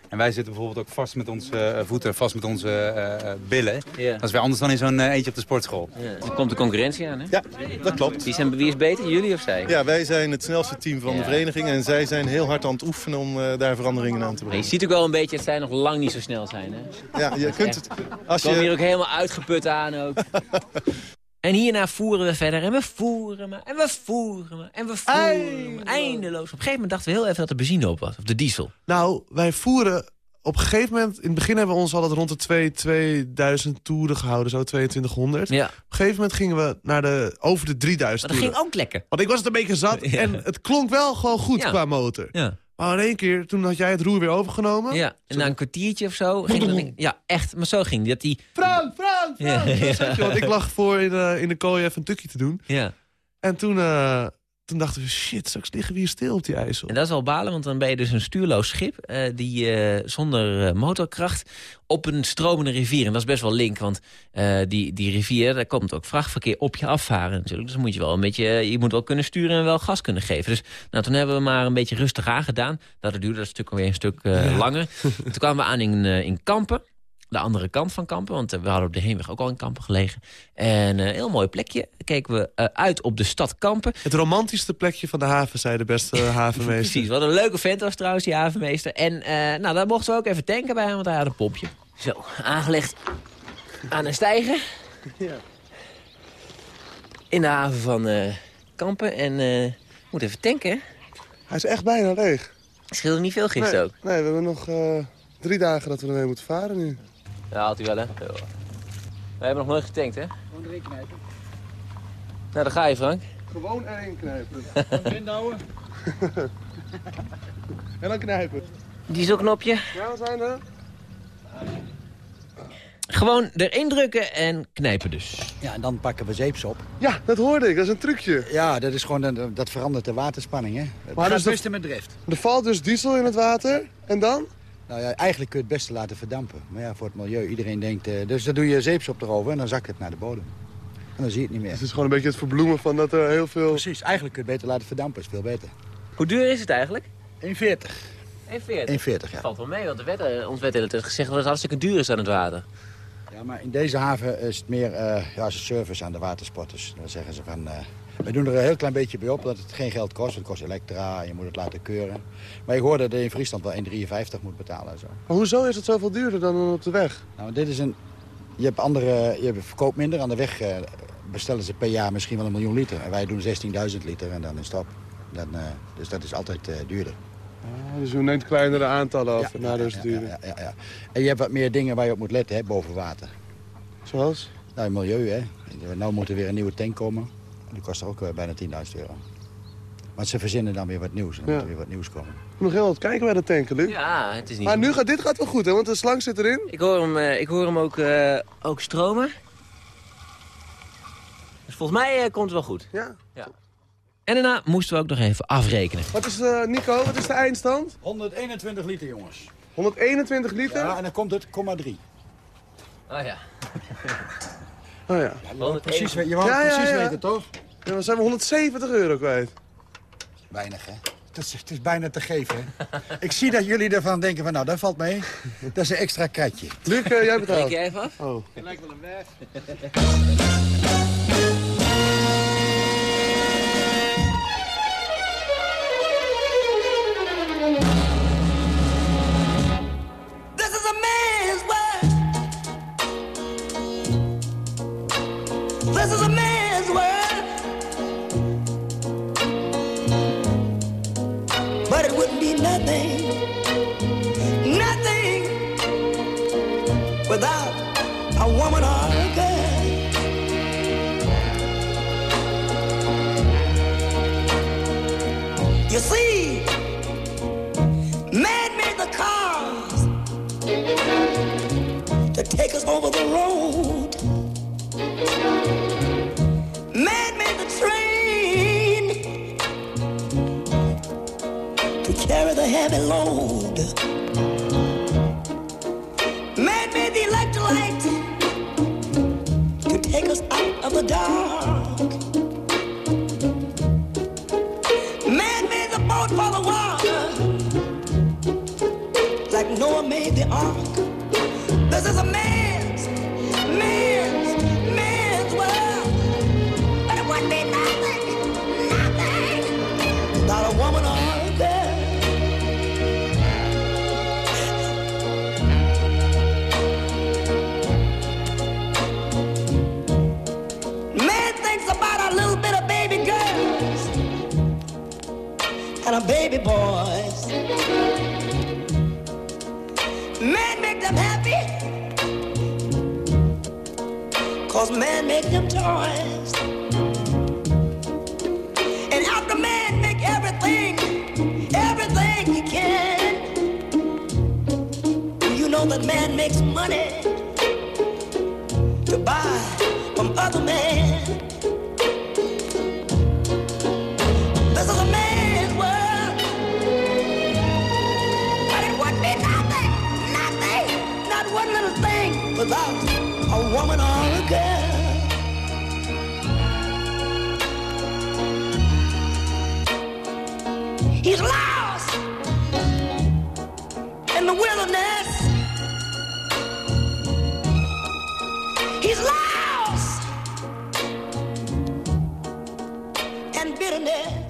En wij zitten bijvoorbeeld ook vast met onze eh, voeten, vast met onze eh, eh, billen. Ja. Dat is weer anders dan in zo'n eentje op de sportschool. Ja. Er komt de concurrentie aan, hè? Ja, dat klopt. Wie, zijn, wie is beter, jullie of zij? Ja, wij zijn het snelste team van Ja. de vereniging en zij zijn heel hard aan het oefenen om eh, daar veranderingen aan te Maar je brengen. ziet ook wel een beetje dat zij nog lang niet zo snel zijn, hè? Ja, je kunt het... Als Komen je... hier ook helemaal uitgeput aan ook. (laughs) En hierna voeren we verder en we voeren me en we voeren me en we voeren me. Eindeloos. Op een gegeven moment dachten we heel even dat de benzine op was, of de diesel. Nou, wij voeren op een gegeven moment... In het begin hebben we ons altijd rond de 2, 2000 toeren gehouden, zo 2200. Ja. Op een gegeven moment gingen we naar de, over de 3000 Maar dat ging ook lekker. Want ik was het een beetje zat (laughs) Ja. en het klonk wel gewoon goed Ja. qua motor. Ja. Maar in één keer, toen had jij het roer weer overgenomen. Ja, en na een kwartiertje of zo ging dat ding- Ja, echt, maar zo ging die. Dat die Frank, Frank, Frank! Ja. Je, want ik lag voor in de, in de kooi even een tukje te doen. ja. En toen, eh, toen dachten we, shit, straks liggen we hier stil op die IJssel. En dat is wel balen, want dan ben je dus een stuurloos schip... eh, die eh, zonder eh, motorkracht op een stromende rivier... en dat is best wel link, want die, die rivier... daar komt ook vrachtverkeer op je afvaren natuurlijk. Dus moet je wel een beetje... je moet wel kunnen sturen en wel gas kunnen geven. Dus nou, toen hebben we maar een beetje rustig aangedaan. Dat duurde dat stuk alweer een stuk langer. (laughs) toen kwamen we aan in, in Kampen. De andere kant van Kampen, want eh, we hadden op de heenweg ook al in Kampen gelegen. En eh, een heel mooi plekje. Keken we eh, uit op de stad Kampen. Het romantischste plekje van de haven, zei de beste (laughs) havenmeester. Precies, wat een leuke vent was trouwens, die havenmeester. En eh, nou, daar mochten we ook even tanken bij hem, want hij had een pompje. Zo, aangelegd aan een stijger. In de haven van eh, Kampen. En eh moet even tanken? Hij is echt bijna leeg. Scheelde niet veel gisteren nee, ook. Nee, we hebben nog eh, drie dagen dat we ermee moeten varen nu. Ja, had u wel, hè? Ja. We hebben nog nooit getankt, hè? Gewoon erin knijpen. Nou, daar ga je, Frank. Gewoon erin knijpen. (laughs) Erin houden. (laughs) en dan knijpen. Dieselknopje. Ja, we zijn er. Gewoon erin drukken en knijpen dus. Ja, en dan pakken we zeeps op. Ja, dat hoorde ik. Dat is een trucje. Ja, dat, is gewoon een- dat verandert de waterspanning. Hè. Het Maar gaat dus beste met drift. Er valt dus diesel in het water. En dan? Nou ja, eigenlijk kun je het beste laten verdampen. Maar ja, voor het milieu, iedereen denkt... eh, dus dan doe je zeeps op erover en dan zakt het naar de bodem. En dan zie je het niet meer. Het is gewoon een beetje het verbloemen van dat er heel veel... Precies, eigenlijk kun je het beter laten verdampen. is veel beter. Hoe duur is het eigenlijk? 1,40. 1,40? 1,40, ja. Valt wel mee, want de wet, ons werd gezegd dat het hartstikke duur is aan het water. Ja, maar in deze haven is het meer eh ja, als een service aan de watersporters. Dan zeggen ze van... eh we doen er een heel klein beetje bij op dat het geen geld kost. Het kost elektra, je moet het laten keuren. Maar ik hoorde dat je in Friesland wel 1,53 moet betalen. En zo. Maar hoezo is het zoveel duurder dan op de weg? Nou, dit is een... Je hebt andere... Je verkoopt minder. Aan de weg eh, bestellen ze per jaar misschien wel een miljoen liter. En wij doen 16.000 liter en dan is het op. Dan, eh, dus dat is altijd eh, duurder. Ah, dus we neemt kleinere aantallen af na de ja, ja, ja, ja. En je hebt wat meer dingen waar je op moet letten, hè, boven water. Zoals? Nou, milieu, hè. Nou moet er weer een nieuwe tank komen. Die kost ook eh, bijna 10.000 euro. Maar ze verzinnen dan weer wat nieuws. En dan Ja. moet er weer wat nieuws komen. Nog heel wat kijken bij de tanken, Luc. Ja, het is niet Maar nu gaat dit gaat wel goed, hè? Want de slang zit erin. Ik hoor hem, eh, ik hoor hem ook, eh, ook stromen. Dus volgens mij eh, komt het wel goed. Ja. ja. En daarna moesten we ook nog even afrekenen. Wat is, eh, Nico, wat is de eindstand? 121 liter, jongens. 121 liter? Ja, en dan komt het, 0,3. Oh ja. (laughs) Oh ja. Je wou precies, je wou het precies weten, toch? Ja, dan zijn we 170 euro kwijt. Weinig, hè? Het is, het is bijna te geven, hè? (laughs) Ik zie dat jullie ervan denken van, nou, dat valt mee. Dat is een extra kratje. Luc, eh, jij betaalt. Reken jij even af? Oh. Het lijkt wel een weg. (laughs) Man make them happy. Cause man make them toys. And after man make everything, everything he can. You know that man makes money to buy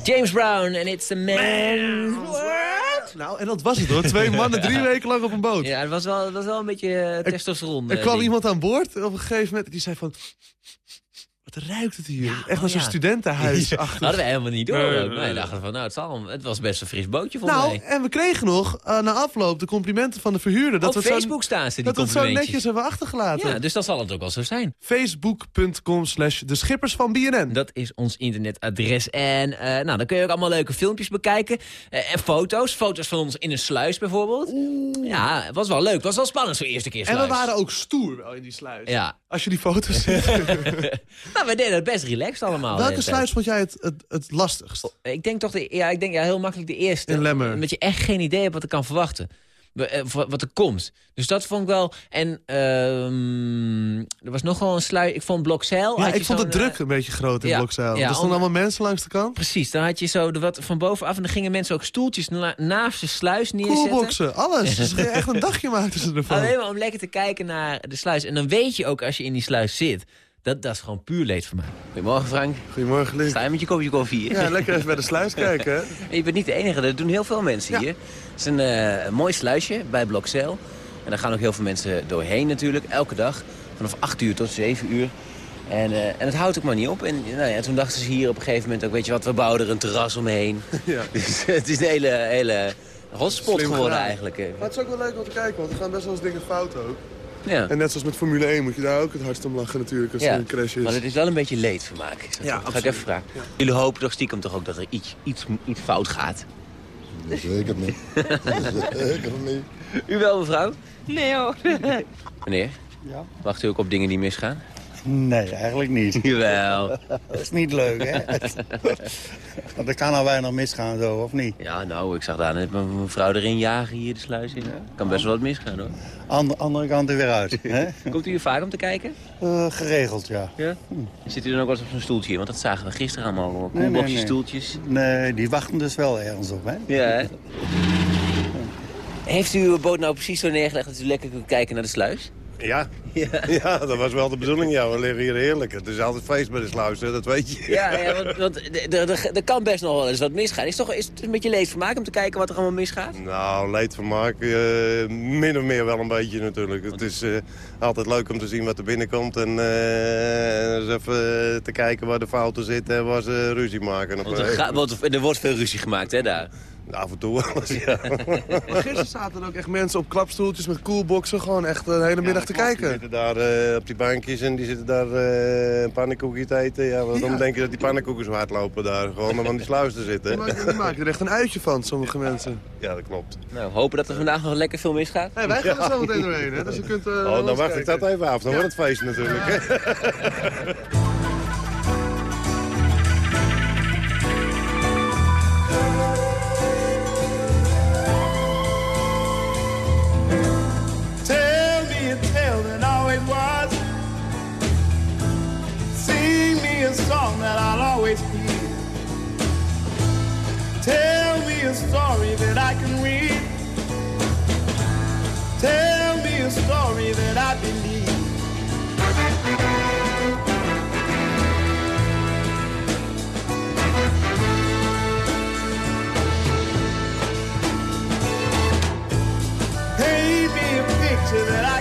James Brown en It's a Man. Nou, en dat was het hoor. Twee mannen drie weken lang op een boot. Ja, het was wel, het was wel een beetje eh, testosteron. Er eh, kwam ding. iemand aan boord op een gegeven moment die zei van... Wat ruikt het hier? Echt oh als een ja. studentenhuis. (laughs) Ja, hadden we helemaal niet door. Nee, ook. nee, Wij dachten van, nou, het, zal, het was best een fris bootje volgens Nou, mij. en we kregen nog eh, na afloop de complimenten van de verhuurder. Dat Op we zo- Facebook staan ze, die Dat we het zo netjes hebben achtergelaten. Ja, dus dan zal het ook wel zo zijn. Facebook.com slash de schippers van BNN. Dat is ons internetadres. En eh, nou, dan kun je ook allemaal leuke filmpjes bekijken. Eh, en foto's. Foto's van ons in een sluis bijvoorbeeld. Ja, het was wel leuk. Het was wel spannend zo'n eerste keer En we waren ook stoer wel in die sluis. Ja. Als je die foto's ziet. nou, we deden het best relaxed allemaal. Welke sluis vond jij het, het, het lastigst? Ik denk toch, de, ja, ik denk ja, heel makkelijk de eerste. In Lemmer. Omdat je echt geen idee hebt wat er kan verwachten. Eh, wa- Wat er komt. Dus dat vond ik wel. En ehm, er was nog wel een sluis. Ik vond Blokzeil. Ja, ik vond het zo'n, druk eh, een beetje groot in ja, Blokzeil. ja, er stonden allemaal mensen langs de kant. Precies, dan had je zo de wat van bovenaf en dan gingen mensen ook stoeltjes na- naast de sluis neerzetten. Coolboxen, alles. (laughs) Dus echt een dagje maakten ze ervan. Alleen maar om lekker te kijken naar de sluis. En dan weet je ook als je in die sluis zit, dat, dat is gewoon puur leed voor mij. Goedemorgen Frank. Goedemorgen Luc. Sta je met je kopje koffie? Ja, lekker even bij de sluis (laughs) kijken. hè? En je bent niet de enige, dat doen heel veel mensen hier. Het is een, eh, een mooi sluisje bij Blokzeil. En daar gaan ook heel veel mensen doorheen natuurlijk, elke dag. Vanaf 8 uur tot 7 uur. En, eh, en het houdt ook maar niet op. En nou ja, toen dachten ze hier op een gegeven moment ook, weet je wat, we bouwen er een terras omheen. (laughs) Ja. (laughs) Dus het is een hele, hele hotspot Slim geworden gedaan. eigenlijk. hè. Maar het is ook wel leuk om te kijken, want er gaan best wel eens dingen fout ook. Ja. En net zoals met Formule 1 moet je daar ook het hardst om lachen natuurlijk als er een crash is. maar het is wel een beetje leedvermaak. is dat Ja? Ga ik even vragen. Jullie hopen toch stiekem toch ook dat er iets, iets, iets fout gaat? Zeker niet. (laughs) Zeker niet. U wel, mevrouw? Nee hoor. Meneer? Ja? Wacht u ook op dingen die misgaan? Nee, eigenlijk niet. Jawel. Dat is niet leuk, hè? (laughs) Want er kan al weinig misgaan zo, of niet? Ja, nou, ik zag daar net mijn mevrouw erin jagen hier de sluis in. Kan best wel wat misgaan, hoor. Ander, andere kant er weer uit. (laughs) Hè? Komt u hier vaak om te kijken? Eh, geregeld, ja. Ja? Zit u dan ook wel eens op zo'n stoeltje? Want dat zagen we gisteren allemaal. Nee, Koelboxjes, nee, nee. stoeltjes. Nee, die wachten dus wel ergens op, hè? Ja, hè? Heeft u uw boot nou precies zo neergelegd dat u lekker kunt kijken naar de sluis? Ja. (laughs) Ja. dat was wel de bedoeling. Ja, we liggen hier heerlijk. Het is altijd feest bij de sluis, hè, dat weet je. Ja, ja want, want er- kan best nog wel eens wat misgaan. Is, toch, is het een beetje leedvermaak om te kijken wat er allemaal misgaat? Nou, leed van maken, eh, min of meer wel een beetje natuurlijk. Het is eh, altijd leuk om te zien wat er binnenkomt en eh, eens even te kijken waar de fouten zitten en waar ze ruzie maken. Want er, ga- want er wordt veel ruzie gemaakt, hè, daar. Af en toe wel eens, ja. Maar gisteren zaten er ook echt mensen op klapstoeltjes met coolboxen gewoon echt een hele middag te kijken. Zitten daar eh, op die bankjes en die zitten daar eh, een pannenkoekje te eten. Ja, want dan denk je dat die pannenkoeken zo hard lopen daar. Gewoon om aan die sluis te zitten. Die maken, die maken er echt een uitje van, sommige mensen. Ja, dat klopt. Nou, hopen dat er vandaag nog lekker veel misgaat. Hey, wij gaan er zo meteen doorheen, hè? dus je kunt... eh, Oh, dan wacht ik dat even af. Dan wordt het feest natuurlijk. (laughs) story that I believe. Me a picture that I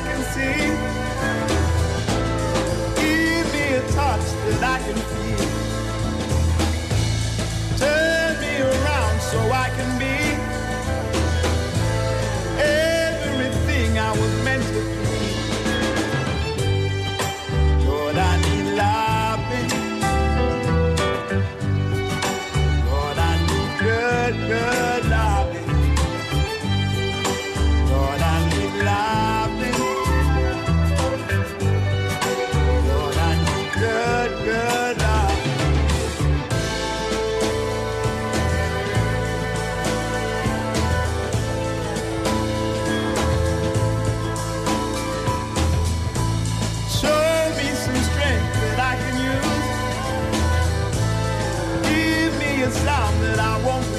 this time that I won't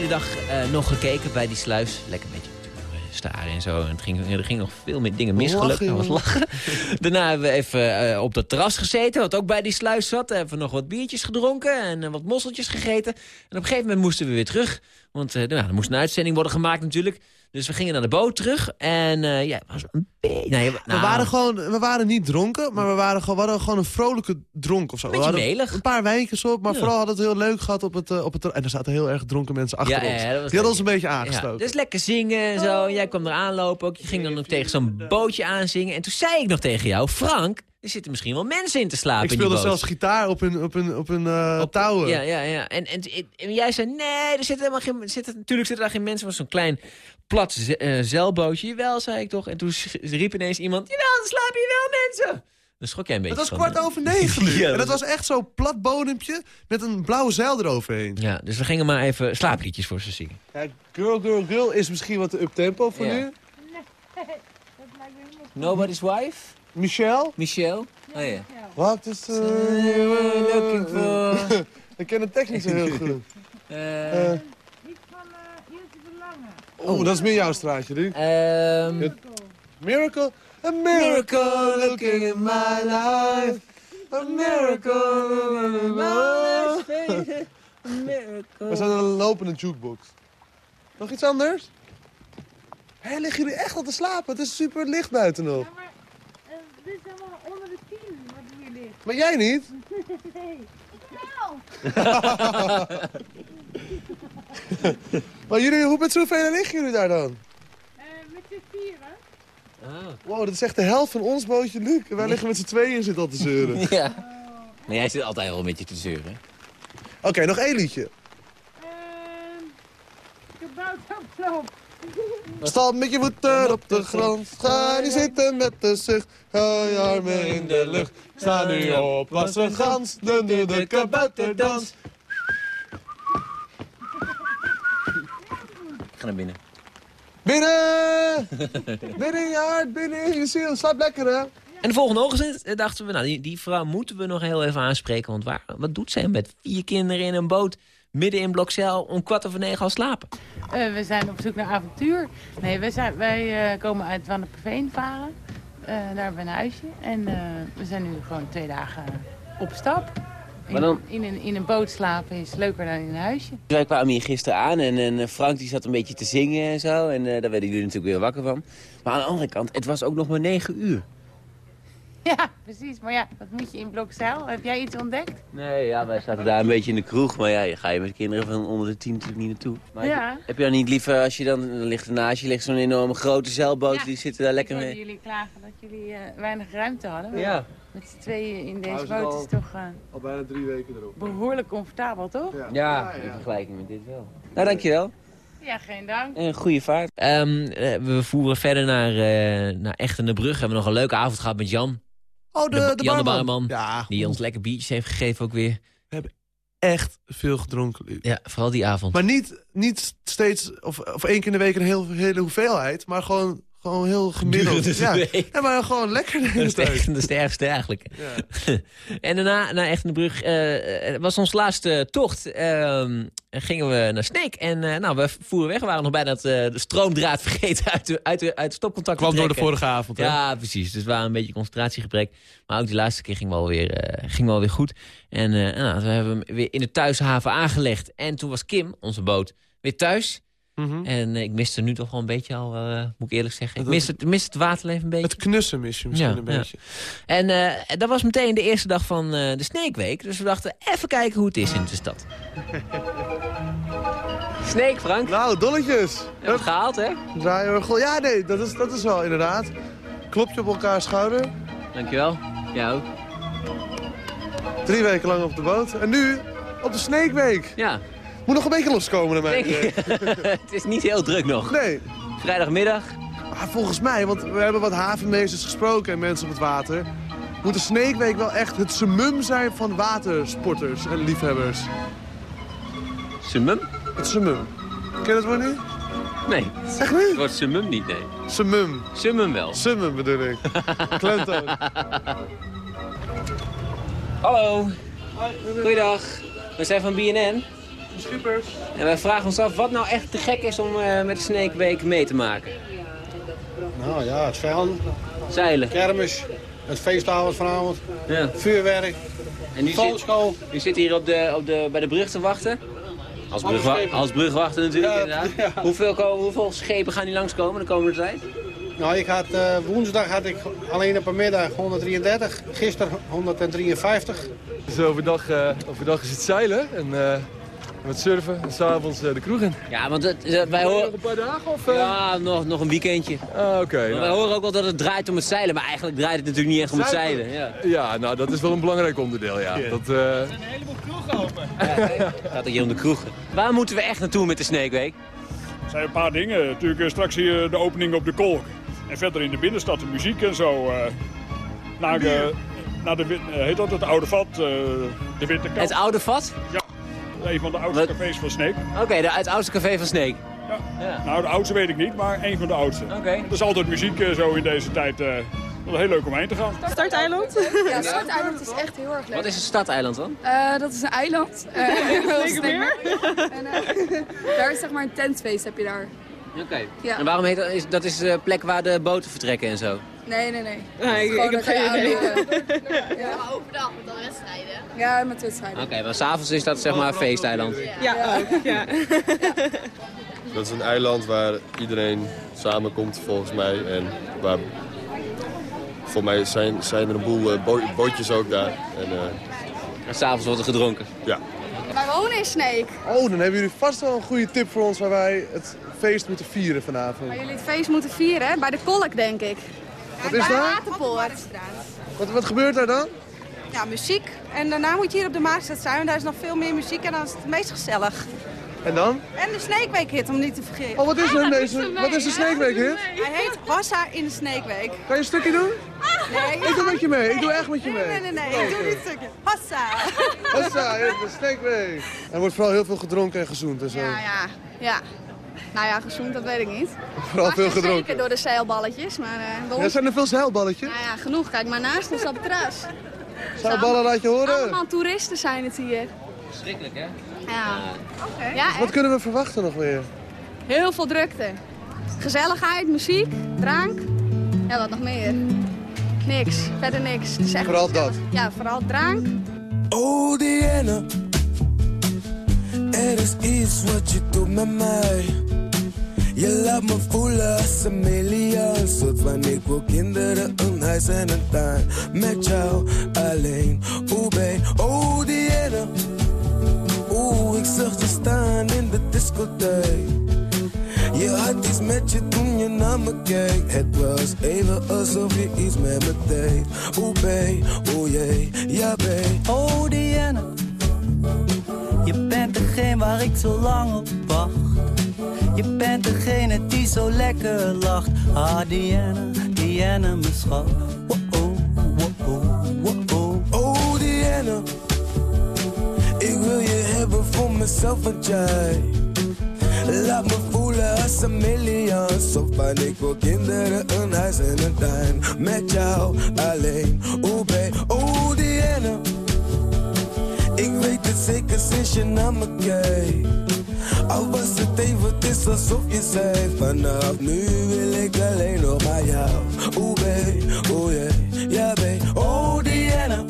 hele dag eh, nog gekeken bij die sluis. Lekker een beetje staren en zo. En het ging, er ging nog veel meer dingen mis, Lachen, gelukkig. Dat was lachen. (laughs) Daarna hebben we even eh, op dat terras gezeten, wat ook bij die sluis zat. Daar hebben we nog wat biertjes gedronken en eh, wat mosseltjes gegeten. En op een gegeven moment moesten we weer terug. Want nou, er moest een uitzending worden gemaakt natuurlijk. Dus we gingen naar de boot terug. En eh, ja, was een beetje... Nee, We, nou, waren gewoon, we waren niet dronken, maar we, waren gewoon, we hadden gewoon een vrolijke dronk of zo. Beetje we melig. Een paar wijntjes op, maar Ja. vooral hadden het heel leuk gehad op het, eh, op het En er zaten heel erg dronken mensen achter Ja, ons. ja, ja, dat was Die hadden leuk. ons een beetje Ja, aangestoken. dus lekker zingen en zo. En jij kwam er aanlopen ook. Je ging dan ook tegen zo'n bootje aanzingen. En toen zei ik nog tegen jou, Frank, er zitten misschien wel mensen in te slapen ik speelde zelfs gitaar op een, op een, op een eh, touwen. Ja, ja, ja. En, en, en jij zei, nee, er zitten helemaal geen... Er zitten, natuurlijk zitten daar geen mensen. Was zo'n klein plat ze- eh, zeilbootje. Jawel, zei ik toch. En toen riep ineens iemand, jawel, slapen hier wel mensen. Dan schrok jij een beetje Het was van, kwart eh. over negen nu. (laughs) Ja, en dat was echt zo'n plat bodempje met een blauwe zeil eroverheen. Ja, dus we gingen maar even slaapliedjes voor ze zingen. Ja, girl, girl, girl is misschien wat te up-tempo voor Ja. nu. Nobody's wife? Michelle? Michelle? Oh ja. Wat is... eh, looking for... (laughs) ik ken de zo heel goed. (laughs) Eh, Oeh, dat is meer jouw straatje, Luc. Ehm, Miracle? A miracle looking in my life. A miracle in my life. We zijn een lopende jukebox. Nog iets anders? Hé, liggen jullie echt al te slapen? Het is super licht buiten nog. Dit is allemaal onder de tien wat hier ligt. Maar jij niet? (laughs) Nee. (laughs) Maar jullie, hoe met zoveel liggen jullie daar dan? Eh, met z'n vieren. Wow, dat is echt de helft van ons bootje, Luc. En wij liggen met z'n tweeën en zitten al te zeuren. (laughs) ja. Maar jij zit altijd wel een beetje te zeuren. Oké, nog één liedje. Gebouwd op klop. Sta met je voeten op de grond. Ga niet zitten met de zucht. Ga je armen in de lucht. Sta nu op als een gans. De, de, de kabouterdans. Ik ga naar binnen. Binnen! (laughs) Binnen in je hart, binnen in je ziel. Slaap lekker, hè? En de volgende ochtend eh, dachten we, nou, die, die vrouw moeten we nog heel even aanspreken. Want waar, wat doet zij met vier kinderen in een boot midden in Blokcel om kwart over negen al slapen? Eh, we zijn op zoek naar avontuur. Nee, wij, zijn, wij eh, komen uit Wanneperveen varen. Eh, daar hebben we een huisje. En eh, we zijn nu gewoon twee dagen op stap. In, Maar dan- in, een, in een boot slapen is leuker dan in een huisje. Wij kwamen hier gisteren aan en, en Frank die zat een beetje te zingen en zo. En eh, daar werden jullie natuurlijk weer wakker van. Maar aan de andere kant, het was ook nog maar negen uur. (laughs) Ja, precies. Maar ja, wat moet je in Blokzeil? Heb jij iets ontdekt? Nee, ja, wij zaten daar een beetje in de kroeg. Maar ja, je ga je met kinderen van onder de tien natuurlijk niet naartoe. Maar Ja. heb, je, heb je dan niet liever, als je dan, dan ligt er naast je ligt zo'n enorme grote zeilboot. Die zitten daar lekker Ik hoorde mee. jullie klagen dat jullie eh, weinig ruimte hadden. maar Ja. Met z'n tweeën in deze Nou, is het boot al- is toch eh, Al bijna drie weken erop. behoorlijk comfortabel, toch? Ja, in vergelijking met dit wel. Nou, dankjewel. Ja, geen dank. En goede vaart. Ehm, eh, we voeren verder naar, eh naar Echtenbrug. We hebben nog een leuke avond gehad met Jan. Oh, de, de, Jan de barman. Ja, Die ons lekker biertjes heeft gegeven ook weer. we hebben echt veel gedronken, Luc. Ja, vooral die avond. Maar niet, niet steeds, of, of één keer in de week een heel, hele hoeveelheid, maar gewoon, gewoon heel gemiddeld. Durende (laughs) Ja. ja, maar gewoon lekker de Dat hele is de, tijd. de sterkste eigenlijk. (laughs) en daarna, na Echtenbrug, eh was ons laatste tocht. ehm, gingen we naar Sneek. En eh, nou, we voeren weg. We waren nog bijna het, eh, de stroomdraad (laughs) vergeten uit de, uit de, uit de stopcontact te Kwam door de trekken. vorige avond, hè? Ja, precies. Dus we waren een beetje concentratiegebrek. Maar ook die laatste keer ging wel weer, eh, ging wel weer goed. En eh, nou, we hebben hem weer in de thuishaven aangelegd. En toen was Kim, onze boot, weer thuis. Mhm. En eh, ik miste nu toch wel een beetje al, eh, moet ik eerlijk zeggen. Ik mis het, mis het waterleven een beetje. Het knussen mis je misschien een beetje. En eh, dat was meteen de eerste dag van eh, de Snake Week. Dus we dachten, even kijken hoe het is in de stad. (laughs) Snake, Frank. Nou, dolletjes. Heb het gehaald, hè? Draaiorgel. Ja, nee, dat is, dat is wel inderdaad. Klop je op elkaar schouder. Dankjewel. Jij ook. Drie weken lang op de boot. En nu op de Snake Week. Ja. Moet nog een beetje loskomen naar (laughs) mij. Het is niet heel druk nog. Nee. Vrijdagmiddag. Ah, volgens mij, want we hebben wat havenmeesters gesproken en mensen op het water. Moet de Snake Week wel echt het summum zijn van watersporters en liefhebbers. Summum? Het summum. Ken je dat woord niet? Nee. Echt niet? Het wordt summum niet, nee. Summum. Summum wel. Summum bedoel ik. (laughs) Klemtoon. Hallo. Goeiedag. We zijn van BNN. Schippers. En wij vragen ons af wat nou echt te gek is om eh, met de Snake Week mee te maken. Nou ja, het veld. Zeilen. Kermis. Het feestavond vanavond. Ja. Vuurwerk. En nu Valschool. zit, u zit hier op de, op de, bij de brug te wachten? Als, brugwa schepen. als brugwachter natuurlijk, Ja, inderdaad. ja. Hoeveel, hoeveel schepen gaan die langskomen de komende tijd? Nou, ik had, eh, woensdag had ik alleen op een middag 133. Gisteren 153. Dus overdag, eh, overdag is het zeilen en eh met surfen en s'avonds uh, de kroeg in. Ja, want het, eh, wij horen... Nog een paar dagen of... Ja, nog, nog een weekendje. Ah, oké. Maar nou. wij horen ook wel dat het draait om het zeilen, maar eigenlijk draait het natuurlijk niet echt om het zeilen. Ja. Ja, nou dat is wel een belangrijk onderdeel, ja. Dat, eh, Het gaat hier om de kroegen. Waar moeten we echt naartoe met de Snake Week? Er zijn een paar dingen. Natuurlijk eh, straks hier de opening op de Kolk. En verder in de binnenstad de muziek en zo. eh, naar, de, naar de, eh, heet dat het Oude Vat, eh, de Witte. Het oude vat? Ja, een van de oudste cafés van Sneek. Oké, de- het oudste café van Snake. Ja. Nou, de oudste weet ik niet, maar een van de oudste. Oké. Er is altijd muziek eh, zo in deze tijd. eh wel heel leuk om heen te gaan. Starteiland? Ja, Starteiland is echt heel erg leuk. Wat is een stadeiland dan? Eh, dat is een eiland. Eh, (laughs) Steekmeer. en, eh, (laughs) daar is zeg maar een tentfeest heb je daar. Oké. Ja. En waarom heet dat? Is, dat is de plek waar de boten vertrekken en zo? Nee, nee, nee. Nee, ik- Gewoon ik heb geen idee. oude- (laughs) Ja, maar overdag met de wedstrijden. Ja, met wedstrijden. Oké, maar s'avonds is dat zeg maar een feesteiland. Ja, ook. Ja. (laughs) Dat is een eiland waar iedereen samenkomt volgens mij. En waar, voor mij zijn, zijn er een boel eh, bo- bootjes ook daar. En, eh, En s'avonds wordt er gedronken? Ja. Wij wonen in Sneek. Oh, dan hebben jullie vast wel een goede tip voor ons waar wij het feest moeten vieren vanavond. Waar jullie het feest moeten vieren, bij de Kolk denk ik. Wat is daar? Waterpoort. Wat, wat gebeurt daar dan? Ja, muziek. En daarna moet je hier op de Maasstad zijn, want daar is nog veel meer muziek en dan is het het meest gezellig. En dan? En de Sneekweek hit, om niet te vergeten. Oh, wat is er Ah, deze- wat is de Sneekweek hit? Hij heet Hossa in de Sneekweek. Kan je een stukje doen? Nee, Ik doe met je mee, ik doe echt met je mee. Nee, nee, nee, ik doe niet een stukje. Hossa. Hossa, ja, de Sneekweek. Er wordt vooral heel veel gedronken en gezoend en zo. Ja, ja, ja. Nou ja, gezoend, dat weet ik niet. Vooral veel gedronken. Zeker door de zeilballetjes, maar uh, Ja, zijn er veel zeilballetjes? Nou ja, genoeg. Kijk maar naast ons op het terras. Zeilballen laat je horen. Allemaal toeristen zijn het hier. Verschrikkelijk, hè? Ja. Oké. Ja, Wat kunnen we verwachten nog weer? Heel veel drukte. Gezelligheid, muziek, drank. Ja, wat nog meer? Niks, verder niks. Het is echt Vooral gezellig. dat. Ja, vooral drank. Oh Diana, er is iets wat je doet met mij. Je laat me voelen als een miljoen. Soort van ik wil kinderen, een huis en een tuin. Met jou alleen, oeh babe. Oh Diana, oeh ik zag je staan in de discotheek. Je had iets met je toen je naar me keek. Het was even alsof je iets met me deed. Oeh babe, oeh jee, ja babe. Oh Diana, je bent degene waar ik zo lang op wacht. Je bent degene die zo lekker lacht. Ah Diana, Diana mijn schat. Wow-oh, wow-oh, wow-oh. Oh Diana, ik wil je hebben voor mezelf want jij. Laat me voelen als een miljoen. Zo van ik wil kinderen, een huis en een tuin. Met jou alleen, oh babe, oh Diana. Ik weet het zeker sinds je naar me kijkt. Al was het even, het is alsof je zei Vanaf nu wil ik alleen nog maar jou Oeh babe, oeh yeah, ja babe Oh Diana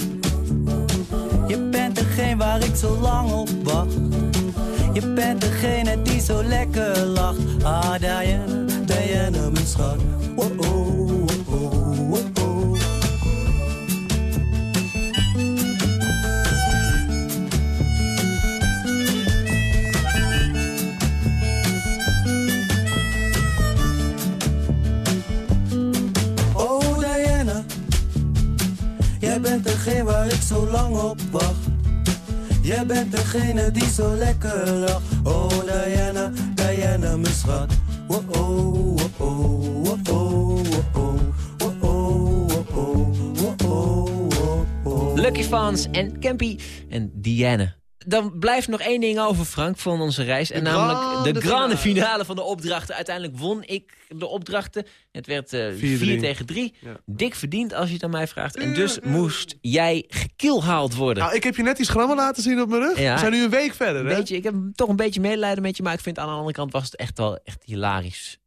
Je bent degene waar ik zo lang op wacht. Je bent degene die zo lekker lacht. Ah Diana, Diana mijn schat. Zo lang op wacht. Jij bent degene die zo lekker lacht. Oh Diana, Diana mijn schat. Wow-oh, wow-oh, wow-oh. Wow-oh, wow-oh, wow-oh, wow-oh. Lucky Fans en Campy en Diane. Dan blijft nog één ding over, Frank, van onze reis. En De namelijk grande de grande finale. finale van de opdrachten. Uiteindelijk won ik de opdrachten. Het werd eh 4 4-3. tegen 3. Ja. Dik verdiend, als je het aan mij vraagt. En dus moest jij gekielhaald worden. Nou, ik heb je net die schrammen laten zien op mijn rug. Ja. We zijn nu een week verder, hè? Beetje, ik heb toch een beetje medelijden met je, maar ik vind aan de andere kant was het echt wel echt hilarisch.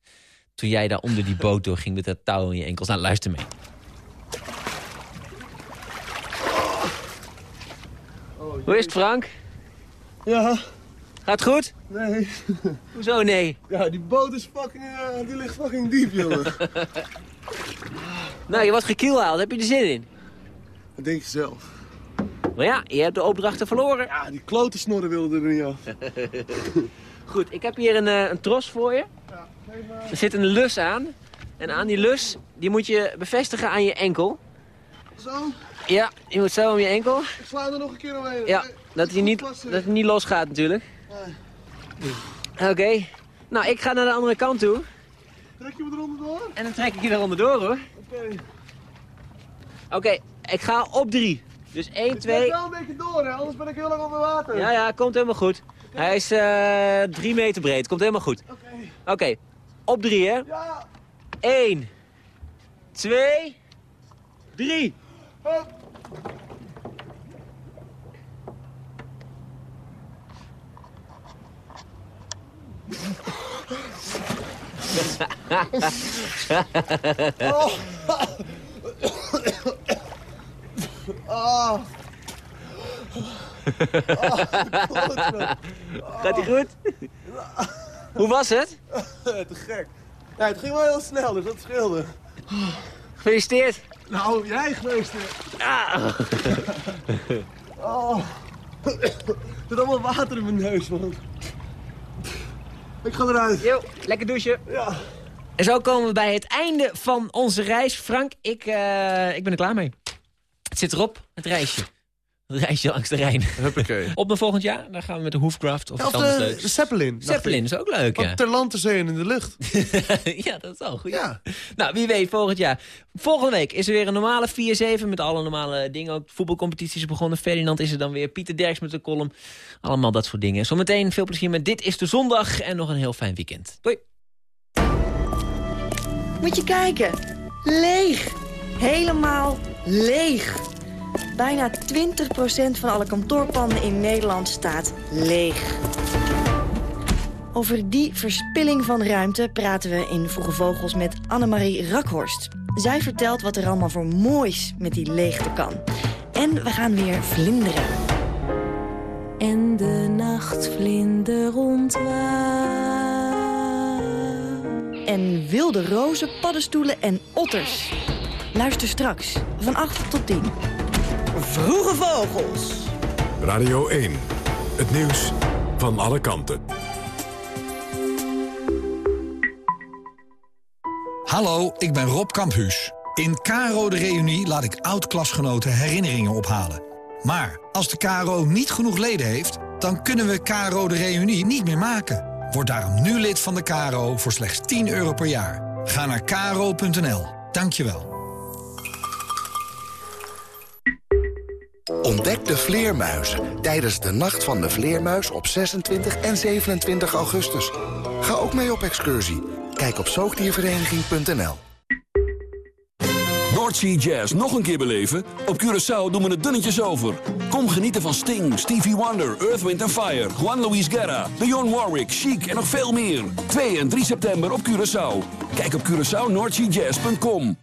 Toen jij daar onder die boot door ging met dat touw in je enkels. Nou, luister mee. Hoe is het, Frank? Ja. Gaat goed? Nee. Hoezo nee? Ja, die boot is fucking... eh, die ligt fucking diep, jongen. (laughs) Nou, je wordt gekielhaald. Heb je er zin in? Dat denk je zelf. Maar ja, je hebt de opdrachten verloren. Ja, die klote snorren wilden er niet af. (laughs) Goed, ik heb hier een, eh, een tros voor je. Er zit een lus aan. En aan die lus, die moet je bevestigen aan je enkel. Zo, Ja, je moet zo om je enkel. ik sla er nog een keer omheen. Ja, dat hij niet, dat hij niet losgaat natuurlijk. Oké. Nou, ik ga naar de andere kant toe. Trek je me eronder door? En dan trek ik je eronder door, hoor. Oké. Oké, ik ga op drie. Dus 1, Ik trek 2... wel een beetje door, hè? Anders ben ik heel lang onder water. Ja, ja, komt helemaal goed. Hij is eh drie meter breed. Komt helemaal goed. Oké. Oké, op drie, hè? Ja. 1, 2, 3. Hup. Oh. Gaat hij goed? Hoe was het? (laughs) Te gek. Ja, het ging wel heel snel, dus dat scheelde. Gefeliciteerd. Nou, jij geweest. Ah. (laughs) Oh. Er zit allemaal water in mijn neus, man. Ik ga eruit. Jo, lekker douchen. Ja. En zo komen we bij het einde van onze reis. Frank, ik, eh, ik ben er klaar mee. Het zit erop, het reisje. (laughs) Reisje langs de Rijn. Huppakee. (laughs) Op naar volgend jaar, dan gaan we met de Hoofcraft of Ja, iets of anders de, leuks. de Zeppelin. Zeppelin is ook leuk, ja. Ter land, ter zee en in de lucht. (laughs) ja, dat is wel goed. Ja. Nou, wie weet, volgend jaar. Volgende week is er weer een normale 4-7 met alle normale dingen. Ook voetbalcompetities begonnen. Ferdinand is er dan weer. Pieter Derks met de column. Allemaal dat soort dingen. Zometeen veel plezier met Dit is de Zondag. En nog een heel fijn weekend. Doei. Moet je kijken. Leeg. Helemaal leeg. Bijna 20% van alle kantoorpanden in Nederland staat leeg. Over die verspilling van ruimte praten we in Vroege Vogels met Annemarie Rakhorst. Zij vertelt wat er allemaal voor moois met die leegte kan. En we gaan weer vlinderen. En de nachtvlinder ontwaakt. En wilde rozen, paddenstoelen en otters. Luister straks, van 8 tot 10. Vroege Vogels. Radio 1. Het nieuws van alle kanten. Hallo, ik ben Rob Kamphuus. In Caro de Reunie laat ik oud-klasgenoten herinneringen ophalen. Maar als de KRO niet genoeg leden heeft, dan kunnen we Caro de Reunie niet meer maken. Word daarom nu lid van de KRO voor slechts 10 euro per jaar. Ga naar kro.nl. Dankjewel. Ontdek de vleermuizen tijdens de Nacht van de Vleermuis op 26 en 27 augustus. Ga ook mee op excursie. Kijk op zoogdiervereniging.nl. Noordsea Jazz nog een keer beleven? Op Curaçao doen we het dunnetjes over. Kom genieten van Sting, Stevie Wonder, Earth, Wind Fire... Juan Luis Guerra, Dionne Warwick, Chic en nog veel meer. 2 en 3 september op Curaçao. Kijk op CuraçaoNoordseaJazz.com.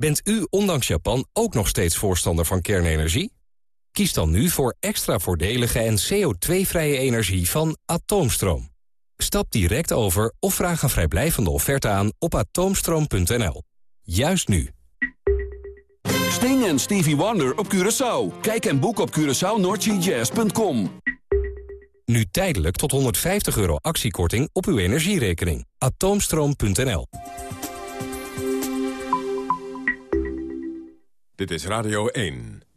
Bent u ondanks Japan ook nog steeds voorstander van kernenergie? Kies dan nu voor extra voordelige en CO2-vrije energie van Atoomstroom. Stap direct over of vraag een vrijblijvende offerte aan op atoomstroom.nl. Juist nu. Sting en Stevie Wonder op Curaçao. Kijk en boek op CuraçaoNoordseaJazz.com. Nu tijdelijk tot 150 euro actiekorting op uw energierekening. Atoomstroom.nl Dit is Radio 1.